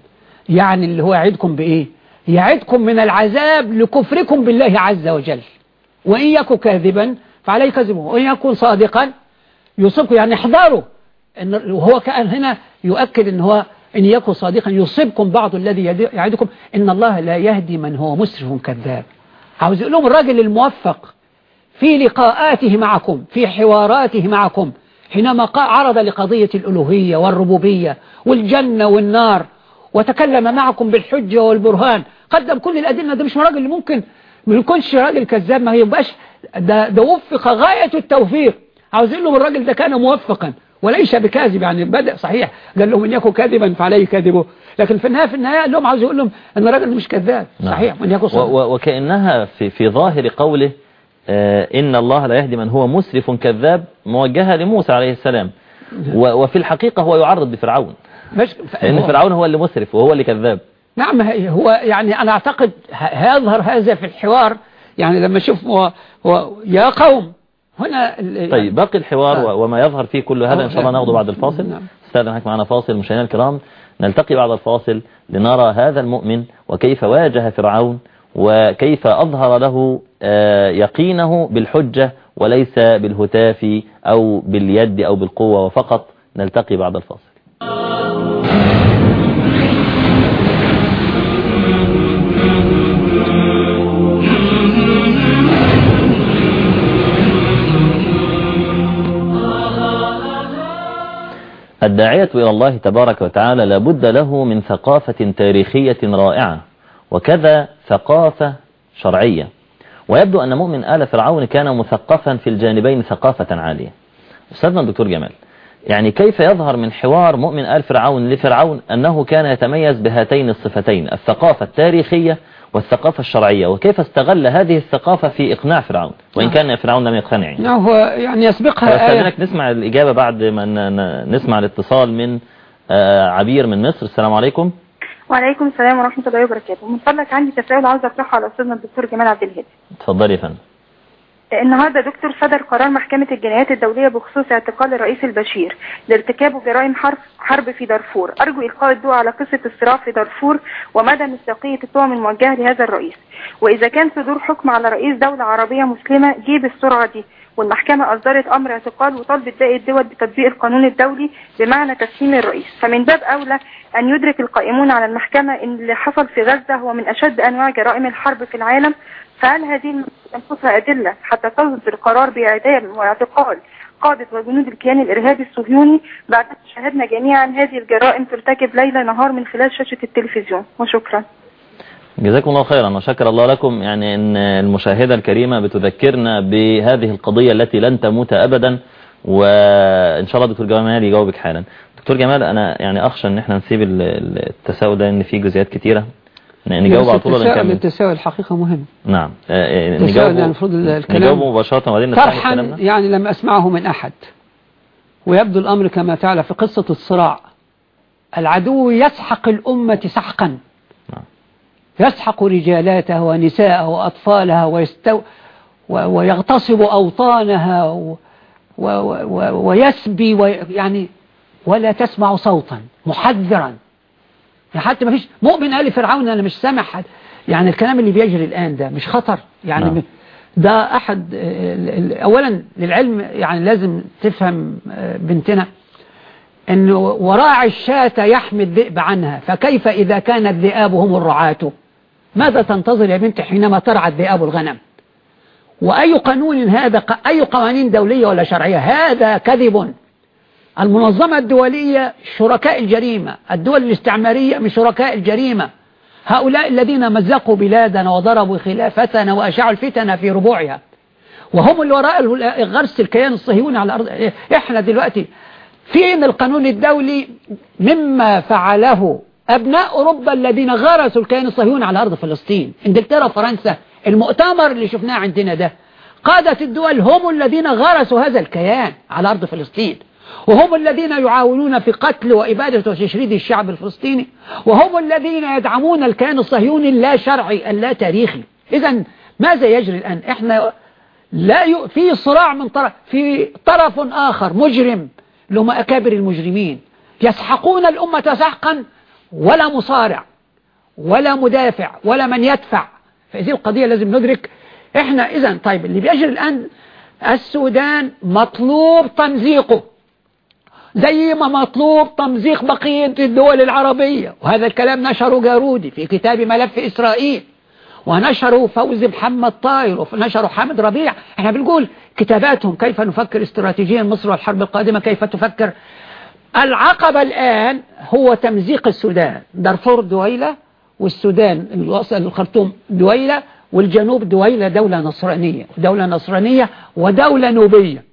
يعني اللي هو يعدكم بإيه؟ يعدكم من العذاب لكفركم بالله عز وجل. وإن يكو كاذبا فعليه كذبه وإن يكون صادقا يصبكم. يعني احذروا. إن وهو كان هنا يؤكد إن هو إن يكن صادقا يصيبكم بعض الذي يعدكم. إن الله لا يهدي من هو مسرف كذاب. عاوز يقول لهم الراجل الموفق. في لقاءاته معكم في حواراته معكم حينما عرض لقضية الألوهية والربوبية والجنة والنار وتكلم معكم بالحجة والبرهان قدم كل الأدلة. ده مش راجل اللي ممكن ما يكونش راجل كذاب ما يبقاش ده, ده وفق غاية التوفيق. عاوز يقول لهم الراجل ده كان موفقا وليس بكاذب يعني بدأ صحيح قال لهم إن يكن كاذبا فعليه كذبه لكن في النهاية في النهاية قال لهم عاوز يقول لهم أن الراجل مش كذاب نعم. صحيح يكن و- وكأنها في, في ظاهر قوله إن الله لا يهدي من هو مسرف كذاب موجهة لموسى عليه السلام وفي الحقيقة هو يعرض بفرعون مش لأن فرعون هو اللي مسرف وهو اللي كذاب نعم هو يعني أنا أعتقد هيظهر هذا في الحوار يعني لما أشوف هو هو يا قوم هنا ال- طيب باقي الحوار آه. وما يظهر فيه كل هذا آه، إن شاء الله نعم. ناخده بعد الفاصل نعم. استاذن حضرتك معنا فاصل مشاهدينا الكرام نلتقي بعد الفاصل لنرى هذا المؤمن وكيف واجه فرعون وكيف أظهر له آه، يقينه بالحجة وليس بالهتاف أو باليد أو بالقوة وفقط. نلتقي بعد الفاصل. الداعية إلى الله تبارك وتعالى لابد له من ثقافة تاريخية رائعة وكذا ثقافة شرعية. ويبدو أن مؤمن آل فرعون كان مثقفا في الجانبين ثقافة عالية. أستاذنا الدكتور جمال يعني كيف يظهر من حوار مؤمن آل فرعون لفرعون أنه كان يتميز بهاتين الصفتين الثقافة التاريخية والثقافة الشرعية؟ وكيف استغل هذه الثقافة في إقناع فرعون؟ وإن كان فرعون لم يقتنع. يعني. نعم هو يعني يسبقها آية. فاستاذنك نسمع الإجابة بعد ما نسمع الاتصال من آه، عبير من مصر. السلام عليكم. وعليكم السلام ورحمة الله وبركاته. من فضلك عندي تساؤل عاوز أطرحه على أستاذنا الدكتور جمال عبد الهادي. اتفضلي يا فندم. النهاردة دكتور صدر قرار محكمة الجنايات الدولية بخصوص اعتقال الرئيس البشير لارتكابه جرائم حرب حرب في دارفور. أرجو إلقاء الضوء على قصة الصراع في دارفور ومدى مصداقية التهم الموجهة لهذا الرئيس. وإذا كان صدور حكم على رئيس دولة عربية مسلمة جه بالسرعة دي. والمحكمة أصدرت أمر اعتقال وطالبت باقي الدول بتطبيق القانون الدولي بمعنى تسليم الرئيس. فمن باب أولى أن يدرك القائمون على المحكمة أن اللي حصل في غزة هو من أشد أنواع جرائم الحرب في العالم. فهل هذه تنقصها أدلة حتى تصدر قرار بإعدام واعتقال قادة وجنود الكيان الإرهابي الصهيوني بعد شاهدنا جميعا هذه الجرائم ترتكب ليل نهار من خلال شاشة التلفزيون. وشكرا. جزاكم الله خيرا وشكر الله لكم. يعني إن المشاهدة الكريمة بتذكرنا بهذه القضية التي لن تموت ابدا. وإن شاء الله دكتور جمال يجاوبك حالا. دكتور جمال أنا يعني أخشى إن إحنا نسيب ال- ال- التساؤل ده إن فيه جزئيات كتيرة. نجاوب على طول. التساؤل التساؤل الحقيقة مهم. نعم. آه، آه، نجاوب المفروض الكلام نجاوبه مباشرة وبعدين كلامنا. يعني لم أسمعه من أحد. ويبدو الأمر كما تعالى في قصة الصراع. العدو يسحق الأمة سحقا. يسحق رجالاتها ونساءها وأطفالها ويستو ويغتصب أوطانها و و و ويسبي وي يعني ولا تسمع صوتا محذرا. يعني حتى ما فيش مؤمن قال فرعون أنا مش سامع حد يعني الكلام اللي بيجري الآن ده مش خطر. يعني نعم. ده أحد أولا للعلم يعني لازم تفهم آه، بنتنا أنه وراعي الشاة يحمي الذئب عنها فكيف إذا كان الذئاب هم الرعاة؟ ماذا تنتظر يا بنت حينما ترعى الذئاب الغنم؟ وأي قانون هذا أي قوانين دولية ولا شرعية؟ هذا كذب. المنظمة الدولية شركاء الجريمة الدول الاستعمارية من شركاء الجريمة. هؤلاء الذين مزقوا بلادنا وضربوا خلافتنا وأشعوا الفتن في ربوعها. وهم اللي وراء غرس الكيان الصهيوني على الأرض إحنا دلوقتي فين القانون الدولي مما فعله أبناء أوروبا الذين غرسوا الكيان الصهيوني على أرض فلسطين إنجلترا فرنسا المؤتمر اللي شفناه عندنا ده. قادة الدول هم الذين غرسوا هذا الكيان على أرض فلسطين. وهم الذين يعاونون في قتل وإبادة وتشريد الشعب الفلسطيني. وهم الذين يدعمون الكيان الصهيوني اللا شرعي اللا تاريخي إذا ماذا يجري الآن؟ إحنا لا ي... في صراع من طرف في طرف آخر مجرم هم أكابر المجرمين. يسحقون الأمة سحقا ولا مصارع ولا مدافع ولا من يدفع. فهذه القضية لازم ندرك. إحنا إذا طيب اللي بيجري الآن السودان مطلوب تمزيقه. زي ما مطلوب تمزيق بقية الدول العربية. وهذا الكلام نشره جارودي في كتاب ملف إسرائيل. ونشروا فوزي محمد طاير ونشروا حامد ربيع. إحنا بنقول كتاباتهم كيف نفكر استراتيجيا مصر والحرب القادمة كيف تفكر العقبة الآن هو تمزيق السودان. دارفور دويلة والسودان الخرطوم دويلة والجنوب دويلة دولة نصرانية دولة نصرانية ودولة نوبية.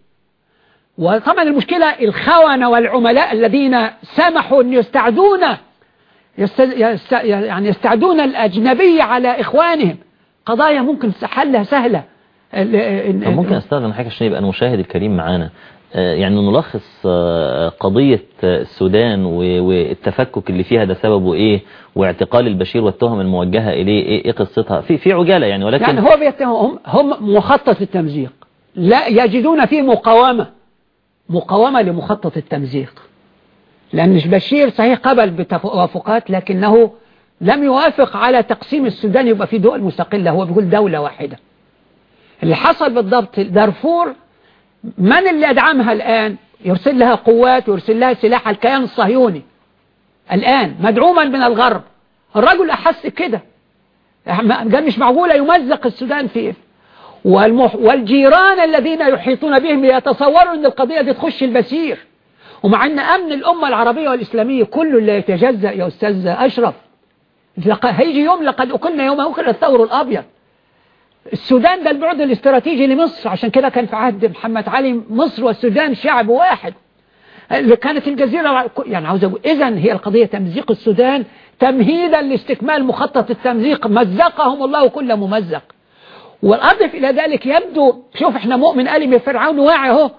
وطبعا المشكلة الخونة والعملاء الذين سمحوا أن يستعدون يست... يست... يعني يستعدون الأجنبية على إخوانهم. قضايا ممكن حلها سهلة. ال- ممكن أستاذن حضرتك عشان يبقى المشاهد الكريم معانا؟ يعني نلخص آه، قضية آه، السودان والتفكك اللي فيها ده سببه إيه؟ واعتقال البشير والتهم الموجهة إليه إيه, إيه قصتها؟ في في عجالة يعني ولكن يعني هو بيتهم هم هم مخطط التمزيق لا يجدون فيه مقاومة. مقاومة لمخطط التمزيق. لأن بشير صحيح قبل بتوافقات لكنه لم يوافق على تقسيم السودان يبقى في دول مستقلة هو بيقول دولة واحدة. اللي حصل بالضبط دارفور من اللي أدعمها الآن؟ يرسل لها قوات ويرسل لها سلاح الكيان الصهيوني. الآن مدعوما من الغرب. الرجل أحس كده. مش معقولة يمزق السودان في والمح والجيران الذين يحيطون بهم يتصوروا أن القضية دي تخش البشير ومع أن أمن الأمة العربية والإسلامية كله لا يتجزأ يا أستاذ أشرف. هيجي يوم لقد أكلنا يوم أكل الثور الأبيض. السودان ده البعد الاستراتيجي لمصر. عشان كده كان في عهد محمد علي مصر والسودان شعب واحد. كانت الجزيرة يعني عاوز أقول إذا هي القضية تمزيق السودان تمهيدا لاستكمال مخطط التمزيق. مزقهم الله كل ممزق. والأضف إلى ذلك يبدو شوف إحنا مؤمن قال فرعون واعي أهو.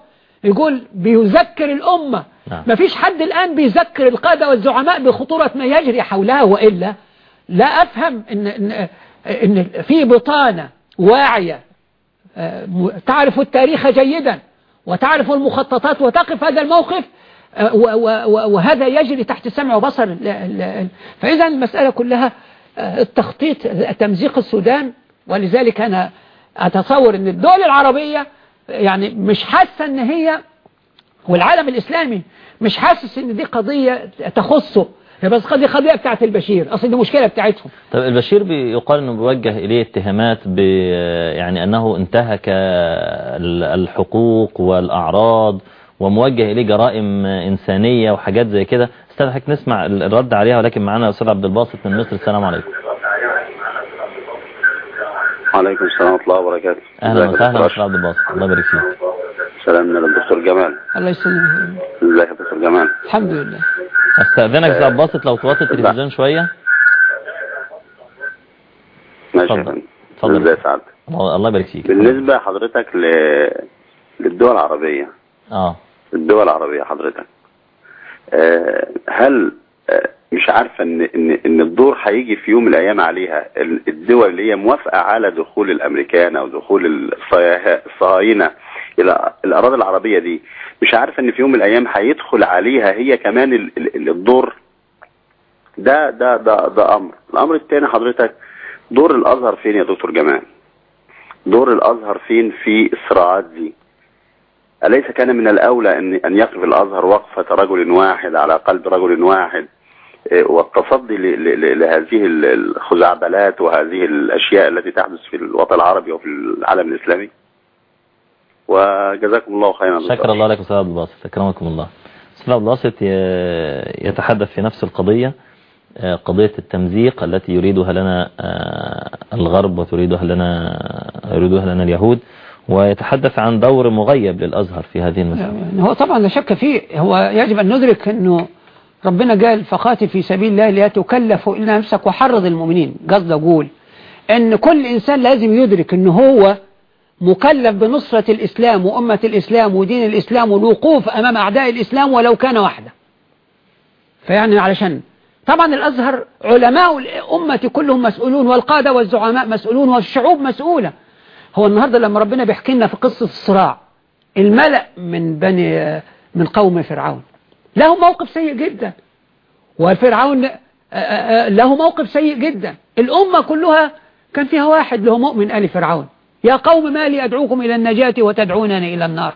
يقول بيذكر الأمة. نعم. ما فيش حد الآن بيذكر القادة والزعماء بخطورة ما يجري حولها وإلا. لا أفهم إن, إن, إن في بطانة واعية. آه، تعرف التاريخ جيدا وتعرف المخططات وتقف هذا الموقف آه، وهذا يجري تحت سمع وبصر. فإذا المسألة كلها آه، التخطيط تمزيق السودان. ولذلك أنا أتصور أن الدول العربية يعني مش حاسة أن هي والعالم الإسلامي مش حاسس أن دي قضية تخصه. بس قضية قضية بتاعت البشير. أصل دي مشكلة بتاعتهم. طب البشير بيقال إنه بيوجه إليه اتهامات ب يعني أنه انتهك ال- الحقوق والأعراض وموجه إليه جرائم إنسانية وحاجات زي كده. أستاذ حضرتك نسمع ال- الرد عليها ولكن معانا الأستاذ عبد الباسط من مصر. السلام عليكم. وعليكم السلام ورحمة الله وبركاته. يا وسهلا أستاذ عبد الباسط. الله يبارك فيك. أشرف؟ سلام من الدكتور جمال. الله يسلمك. ازيك يا دكتور جمال. الحمد لله. أستأذنك أستاذ عبد الباسط لو توطي التلفزيون شوية. ماشي يا اتفضل. فندم. اتفضل. ازي سعادتك الله الله يبارك فيك. بالنسبة حضرتك ل... للدول العربية. آه. الدول العربية حضرتك. آه، هل آه، مش عارفة إن إن إن الدور هيجي في يوم من الأيام عليها. ال- الدول اللي هي موافقة على دخول الأمريكان أو دخول الصهاينة الأراضي العربية دي مش عارفة إن في يوم من الأيام هيدخل عليها هي كمان ال- ال- الدور. ده ده ده ده أمر. الأمر الثاني حضرتك دور الأزهر فين يا دكتور جمال؟ دور الأزهر فين في الصراعات دي؟ أليس كان من الأولى أن أن يقف الأزهر وقفة رجل واحد على قلب رجل واحد؟ إيه، والتصدي لهذه ال- الخزعبلات وهذه الأشياء التي تحدث في الوطن العربي وفي العالم الإسلامي؟ وجزاكم الله خيرا. شكر الله لك أستاذ عبد الباسط أكرمكم الله. أستاذ عبد الباسط يتحدث في نفس القضية آه، قضية التمزيق التي يريدها لنا آه، الغرب وتريدها لنا يريدها لنا اليهود ويتحدث عن دور مغيب للأزهر في هذه المسألة. يعني هو طبعا لا شك فيه هو يجب أن ندرك أنه ربنا قال فقاتل في سبيل الله لا تكلف إلا نفسك وحرض المؤمنين. قصد أقول أن كل إنسان لازم يدرك أنه هو مكلف بنصرة الإسلام وأمة الإسلام ودين الإسلام والوقوف أمام أعداء الإسلام ولو كان وحده. فيعني علشان طبعا الأزهر علماء الأمة كلهم مسؤولون والقادة والزعماء مسؤولون والشعوب مسؤولة. هو النهاردة لما ربنا بيحكي لنا في قصة الصراع الملأ من بني من قوم فرعون. له موقف سيء جدا. وفرعون له موقف سيء جدا. الأمة كلها كان فيها واحد له مؤمن آل فرعون. يا قوم ما لي أدعوكم إلى النجاة وتدعونني إلى النار.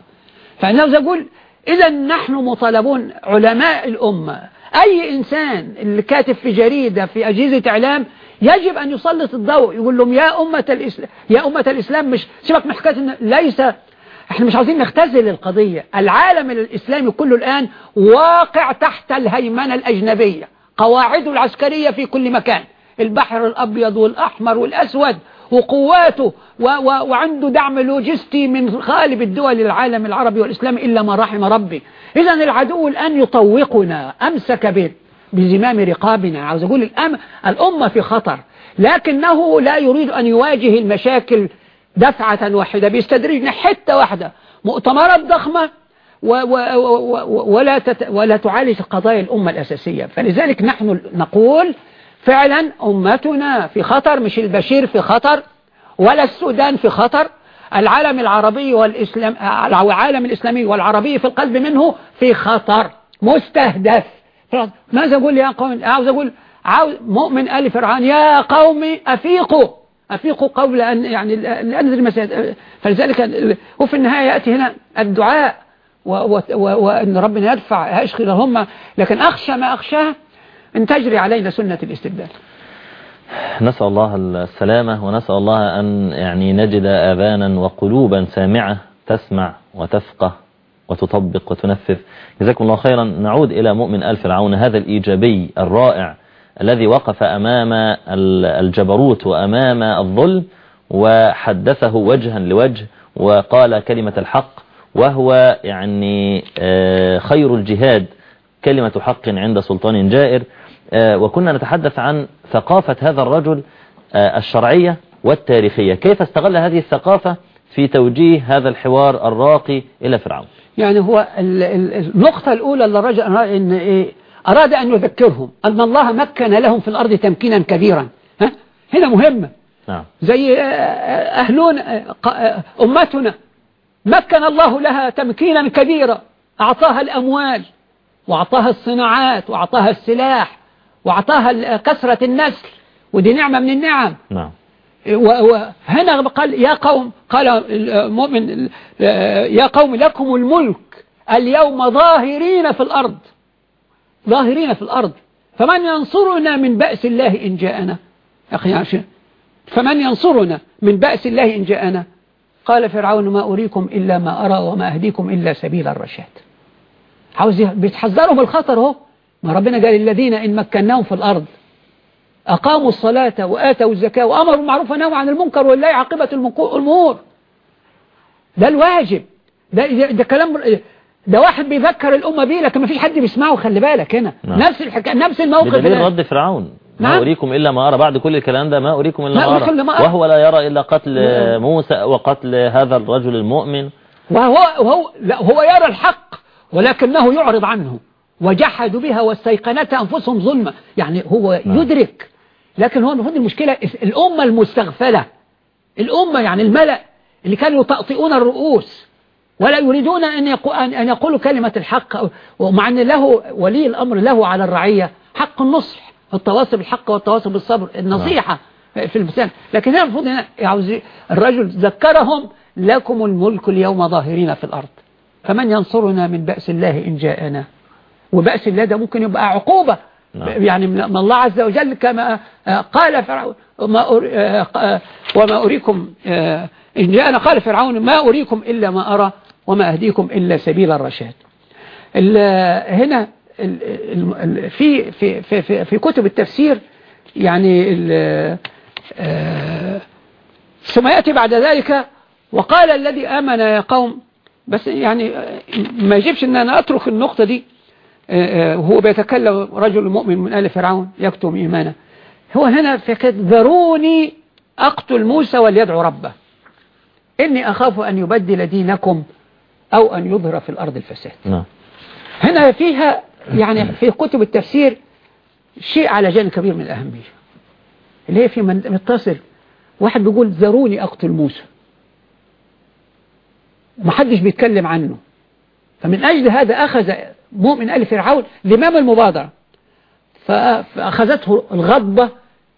فأنا أقول إذا نحن مطالبون علماء الأمة. أي إنسان اللي كاتب في جريدة في أجهزة إعلام يجب أن يسلط الضوء يقول لهم يا أمة الإسلام يا أمة الإسلام مش سيبك من حكاية ليس إحنا مش عاوزين نختزل القضية. العالم الإسلامي كله الآن واقع تحت الهيمنة الأجنبية قواعده العسكرية في كل مكان. البحر الأبيض والأحمر والأسود وقواته و و وعنده دعم لوجستي من غالب الدول العالم العربي والإسلامي إلا ما رحم ربي. إذا العدو الآن يطوقنا أمسك بزمام رقابنا. عاوز أقول الأم الأمة في خطر. لكنه لا يريد أن يواجه المشاكل دفعة واحدة بيستدرجنا حتة واحدة. مؤتمرات ضخمة و و و ولا, تت ولا تعالج قضايا الأمة الأساسية. فلذلك نحن نقول فعلا أمتنا في خطر مش البشير في خطر. ولا السودان في خطر. العالم العربي والإسلام العالم الإسلامي والعربي في القلب منه في خطر مستهدف. ماذا أقول يا قوم؟ عاوز أقول عاوز مؤمن آل فرعون يا قوم أفيقوا. أفيقوا قبل أن يعني أنزل المساجد فلذلك وفي النهاية يأتي هنا الدعاء. وأن ربنا يدفع يشغل هم لكن أخشى ما أخشاه أن تجري علينا سنة الاستبدال. نسأل الله السلامة ونسأل الله أن يعني نجد آذانا وقلوبا سامعة تسمع وتفقه وتطبق وتنفذ. جزاكم الله خيرا. نعود إلى مؤمن آل فرعون هذا الإيجابي الرائع الذي وقف أمام الجبروت وأمام الظلم وحدثه وجها لوجه وقال كلمة الحق وهو يعني خير الجهاد كلمة حق عند سلطان جائر. وكنا نتحدث عن ثقافة هذا الرجل الشرعية والتاريخية. كيف استغل هذه الثقافة في توجيه هذا الحوار الراقي إلى فرعون؟ يعني هو النقطة الأولى اللي رجع إن إيه أراد أن يذكرهم أن الله مكن لهم في الأرض تمكينا كبيرا. ها؟ هنا مهمة نعم. زي أهلنا أمتنا. مكن الله لها تمكينا كبيرا. أعطاها الأموال وأعطاها الصناعات وأعطاها السلاح. وأعطاها كثرة النسل ودي نعمة من النعم. نعم. وهنا قال يا قوم قال المؤمن يا قوم لكم الملك اليوم ظاهرين في الأرض. ظاهرين في الأرض. فمن ينصرنا من بأس الله إن جاءنا؟ أخي فمن ينصرنا من بأس الله إن جاءنا؟ قال فرعون ما أريكم إلا ما أرى وما أهديكم إلا سبيل الرشاد. عاوز بيتحذروا بالخطر هو ما ربنا قال الذين إن مكناهم في الأرض أقاموا الصلاة وآتوا الزكاة وأمروا بالمعروف ونهوا عن المنكر ولله عاقبة الأمور ده الواجب ده, ده, كلام ده واحد بيذكر الأمة بيه لكن ما فيش حد بيسمعه خلي بالك هنا نعم. نفس الحكاية نفس الموقف بدليل. رد فرعون ما نعم. أريكم إلا ما أرى بعد كل الكلام ده ما أريكم إلا ما أرى. وهو لا يرى إلا قتل نعم. موسى وقتل هذا الرجل المؤمن وهو وهو لا هو يرى الحق ولكنه يعرض عنه وجحدوا بها واستيقنتها أنفسهم ظلما. يعني هو نعم. يدرك لكن هو المفروض المشكلة الأمة المستغفلة الأمة يعني الملأ اللي كانوا يطأطئون الرؤوس ولا يريدون أن أن يقولوا كلمة الحق ومع أن له ولي الأمر له على الرعية حق النصح التواصي بالحق والتواصي بالصبر النصيحة في المثال لكن هنا المفروض يعوز الرجل ذكرهم لكم الملك اليوم ظاهرين في الأرض فمن ينصرنا من بأس الله إن جاءنا؟ وبأس الله ده ممكن يبقى عقوبة. نعم. يعني من الله عز وجل كما آه، قال فرعون وما أر- آه، آه، وما أريكم إن جاءنا قال فرعون ما أريكم إلا ما أرى وما أهديكم إلا سبيل الرشاد. ال- هنا في في في في, في كتب التفسير يعني ثم يأتي بعد ذلك وقال الذي آمن يا قوم بس يعني ما يجبش إن أنا أترك النقطة دي. وهو بيتكلم رجل مؤمن من آل فرعون يكتم إيمانه. هو هنا فكرة ذروني أقتل موسى وليدعو ربه. إني أخاف أن يبدل دينكم أو أن يظهر في الأرض الفساد. نعم. هنا فيها يعني في كتب التفسير شيء على جانب كبير من الأهمية. اللي هي في من متصل. واحد بيقول ذروني أقتل موسى. محدش بيتكلم عنه. فمن أجل هذا أخذ مؤمن آل فرعون زمام المبادرة؟ فأخذته الغضبة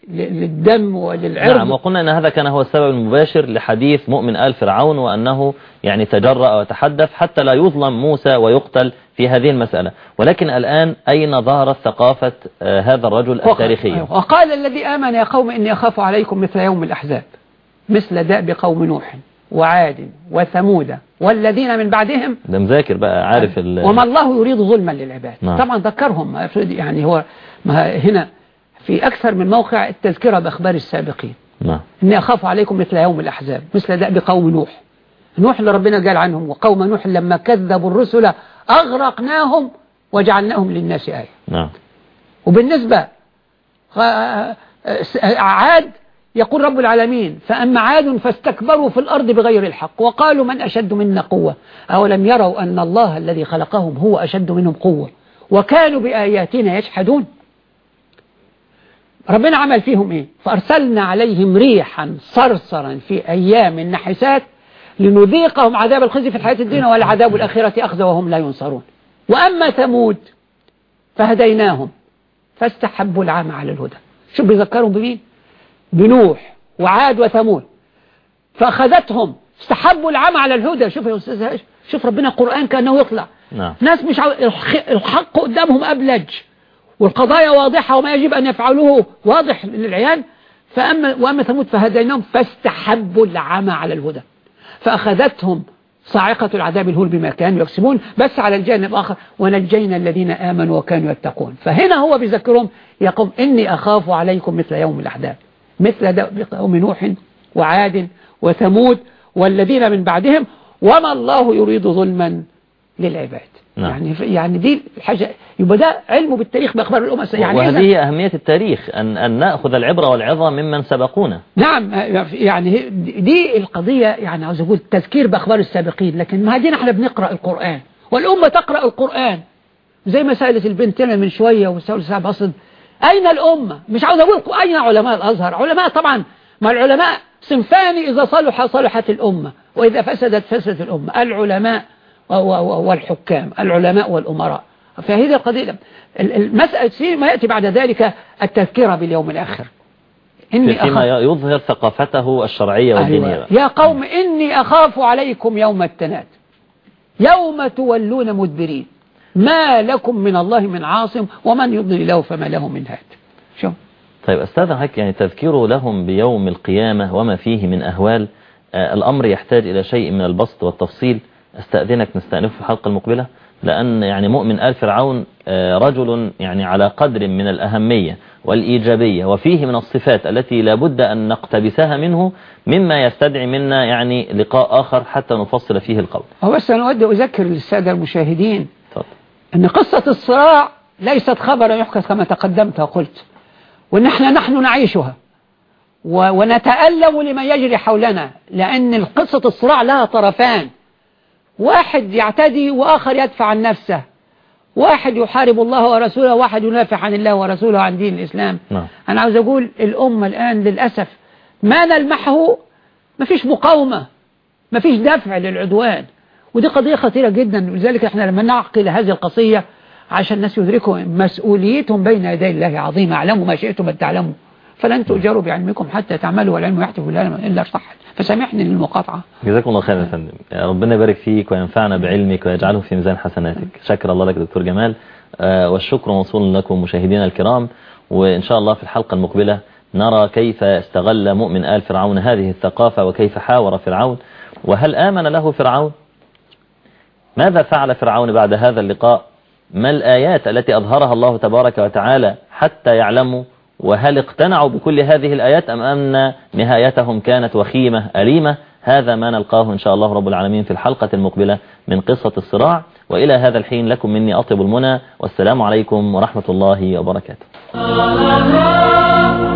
للدم وللعرض. نعم وقلنا أن هذا كان هو السبب المباشر لحديث مؤمن آل فرعون وأنه يعني تجرأ وتحدث حتى لا يظلم موسى ويقتل في هذه المسألة. ولكن الآن أين ظهرت ثقافة آه، هذا الرجل التاريخية وقال الذي آمن يا قوم إني أخاف عليكم مثل يوم الأحزاب مثل دأب قوم نوح. وعاد وثمود والذين من بعدهم ده مذاكر بقى عارف ال- وما الله يريد ظلما للعباد. نعم. طبعا ذكرهم يعني هو هنا في أكثر من موقع التذكرة بأخبار السابقين. نعم. إني أخاف عليكم مثل يوم الأحزاب مثل دأب قوم نوح. نوح اللي ربنا قال عنهم وقوم نوح لما كذبوا الرسل أغرقناهم وجعلناهم للناس آية. نعم. وبالنسبة غ- عاد يقول رب العالمين فأما عاد فاستكبروا في الأرض بغير الحق وقالوا من أشد منا قوة؟ أولم يروا أن الله الذي خلقهم هو أشد منهم قوة؟ وكانوا بآياتنا يجحدون. ربنا عمل فيهم إيه؟ فأرسلنا عليهم ريحا صرصرا في أيام النحسات لنذيقهم عذاب الخزي في الحياة الدنيا والعذاب الآخرة أخذ وهم لا ينصرون. وأما ثمود فهديناهم فاستحبوا العام على الهدى. شوف بيذكرهم بمين؟ بنوح وعاد وثمود. فأخذتهم استحبوا العام على الهدى. شوف يا أستاذ شوف ربنا القرآن كأنه يطلع. نعم. ناس مش عاو... الح- الحق قدامهم أبلج. والقضايا واضحة وما يجب أن يفعلوه. واضح للعيان فأما وأما ثمود فهديناهم فاستحبوا العمى على الهدى. فأخذتهم صاعقة العذاب الهول بما كانوا يكسبون. بس على الجانب الآخر ونجينا الذين آمنوا وكانوا يتقون. فهنا هو بيذكرهم يقوم إني أخاف عليكم مثل يوم الأحداث مثل قوم نوح وعاد وثمود والذين من بعدهم وما الله يريد ظلما للعباد. نعم. يعني يعني دي الحاجة يبقى ده علمه بالتاريخ بأخبار الأمة. يعني وهذه أهمية التاريخ أن, أن نأخذ العبرة والعظة ممن سبقونا. نعم يعني دي القضية يعني عاوز أقول تذكير بأخبار السابقين لكن ما دينا إحنا بنقرأ القرآن. والأمة تقرأ القرآن. زي ما سألت البنت لنا من شوية وسأل سعب أصل أين الأمة؟ مش عاوز أقول أين علماء الأزهر؟ علماء طبعا ما العلماء صنفان إذا صلح صلحت الأمة وإذا فسدت فسدت الأمة. العلماء والحكام العلماء والأمراء. فهذه القضية ال- المسألة ما يأتي بعد ذلك التذكرة باليوم الآخر. إني فيما أخاف. يظهر ثقافته الشرعية والدينية. أيوة. يا قوم إني أخاف عليكم يوم التناد. يوم تولون مدبرين. ما لكم من الله من عاصم ومن يضلل له فما له من هاد. شوف طيب أستاذ حك يعني تذكيره لهم بيوم القيامة وما فيه من أهوال آه، الأمر يحتاج إلى شيء من البسط والتفصيل. أستأذنك نستأنفه في الحلقة المقبلة؟ لأن يعني مؤمن آل فرعون آه، رجل يعني على قدر من الأهمية والإيجابية وفيه من الصفات التي لابد أن نقتبسها منه مما يستدعي منا يعني لقاء آخر حتى نفصل فيه القول. بس أنا أود أذكر للسادة المشاهدين. أن قصة الصراع ليست خبرا يحكى كما تقدمت وقلت وأن إحنا نحن نعيشها ونتألم لما يجري حولنا لأن قصة الصراع لها طرفان. واحد يعتدي وآخر يدفع عن نفسه. واحد يحارب الله ورسوله واحد ينافع عن الله ورسوله عن دين الإسلام. نعم. أنا عاوز أقول الأمة الآن للأسف ما نلمحه مفيش مقاومة مفيش دفع للعدوان. ودي قضية خطيرة جدا. ولذلك إحنا لما نعقل هذه القضية عشان الناس يدركوا مسؤوليتهم بين يدي الله عظيمة اعلموا ما شئتم أن تعلموا. فلن تؤجروا بعلمكم حتى تعملوا والعلم يحتف إلا صح. فسامحني للمقاطعة. جزاكم الله خيرا يا فندم. ربنا يبارك فيك وينفعنا بعلمك ويجعله في ميزان حسناتك. شكر الله لك دكتور جمال. آه، والشكر موصول لكم مشاهدينا الكرام. وإن شاء الله في الحلقة المقبلة نرى كيف استغل مؤمن آل فرعون هذه الثقافة وكيف حاور فرعون. وهل آمن له فرعون؟ ماذا فعل فرعون بعد هذا اللقاء؟ ما الآيات التي أظهرها الله تبارك وتعالى حتى يعلموا؟ وهل اقتنعوا بكل هذه الآيات أم أن نهايتهم كانت وخيمة أليمة؟ هذا ما نلقاه إن شاء الله رب العالمين في الحلقة المقبلة من قصة الصراع. وإلى هذا الحين لكم مني أطيب المنى والسلام عليكم ورحمة الله وبركاته.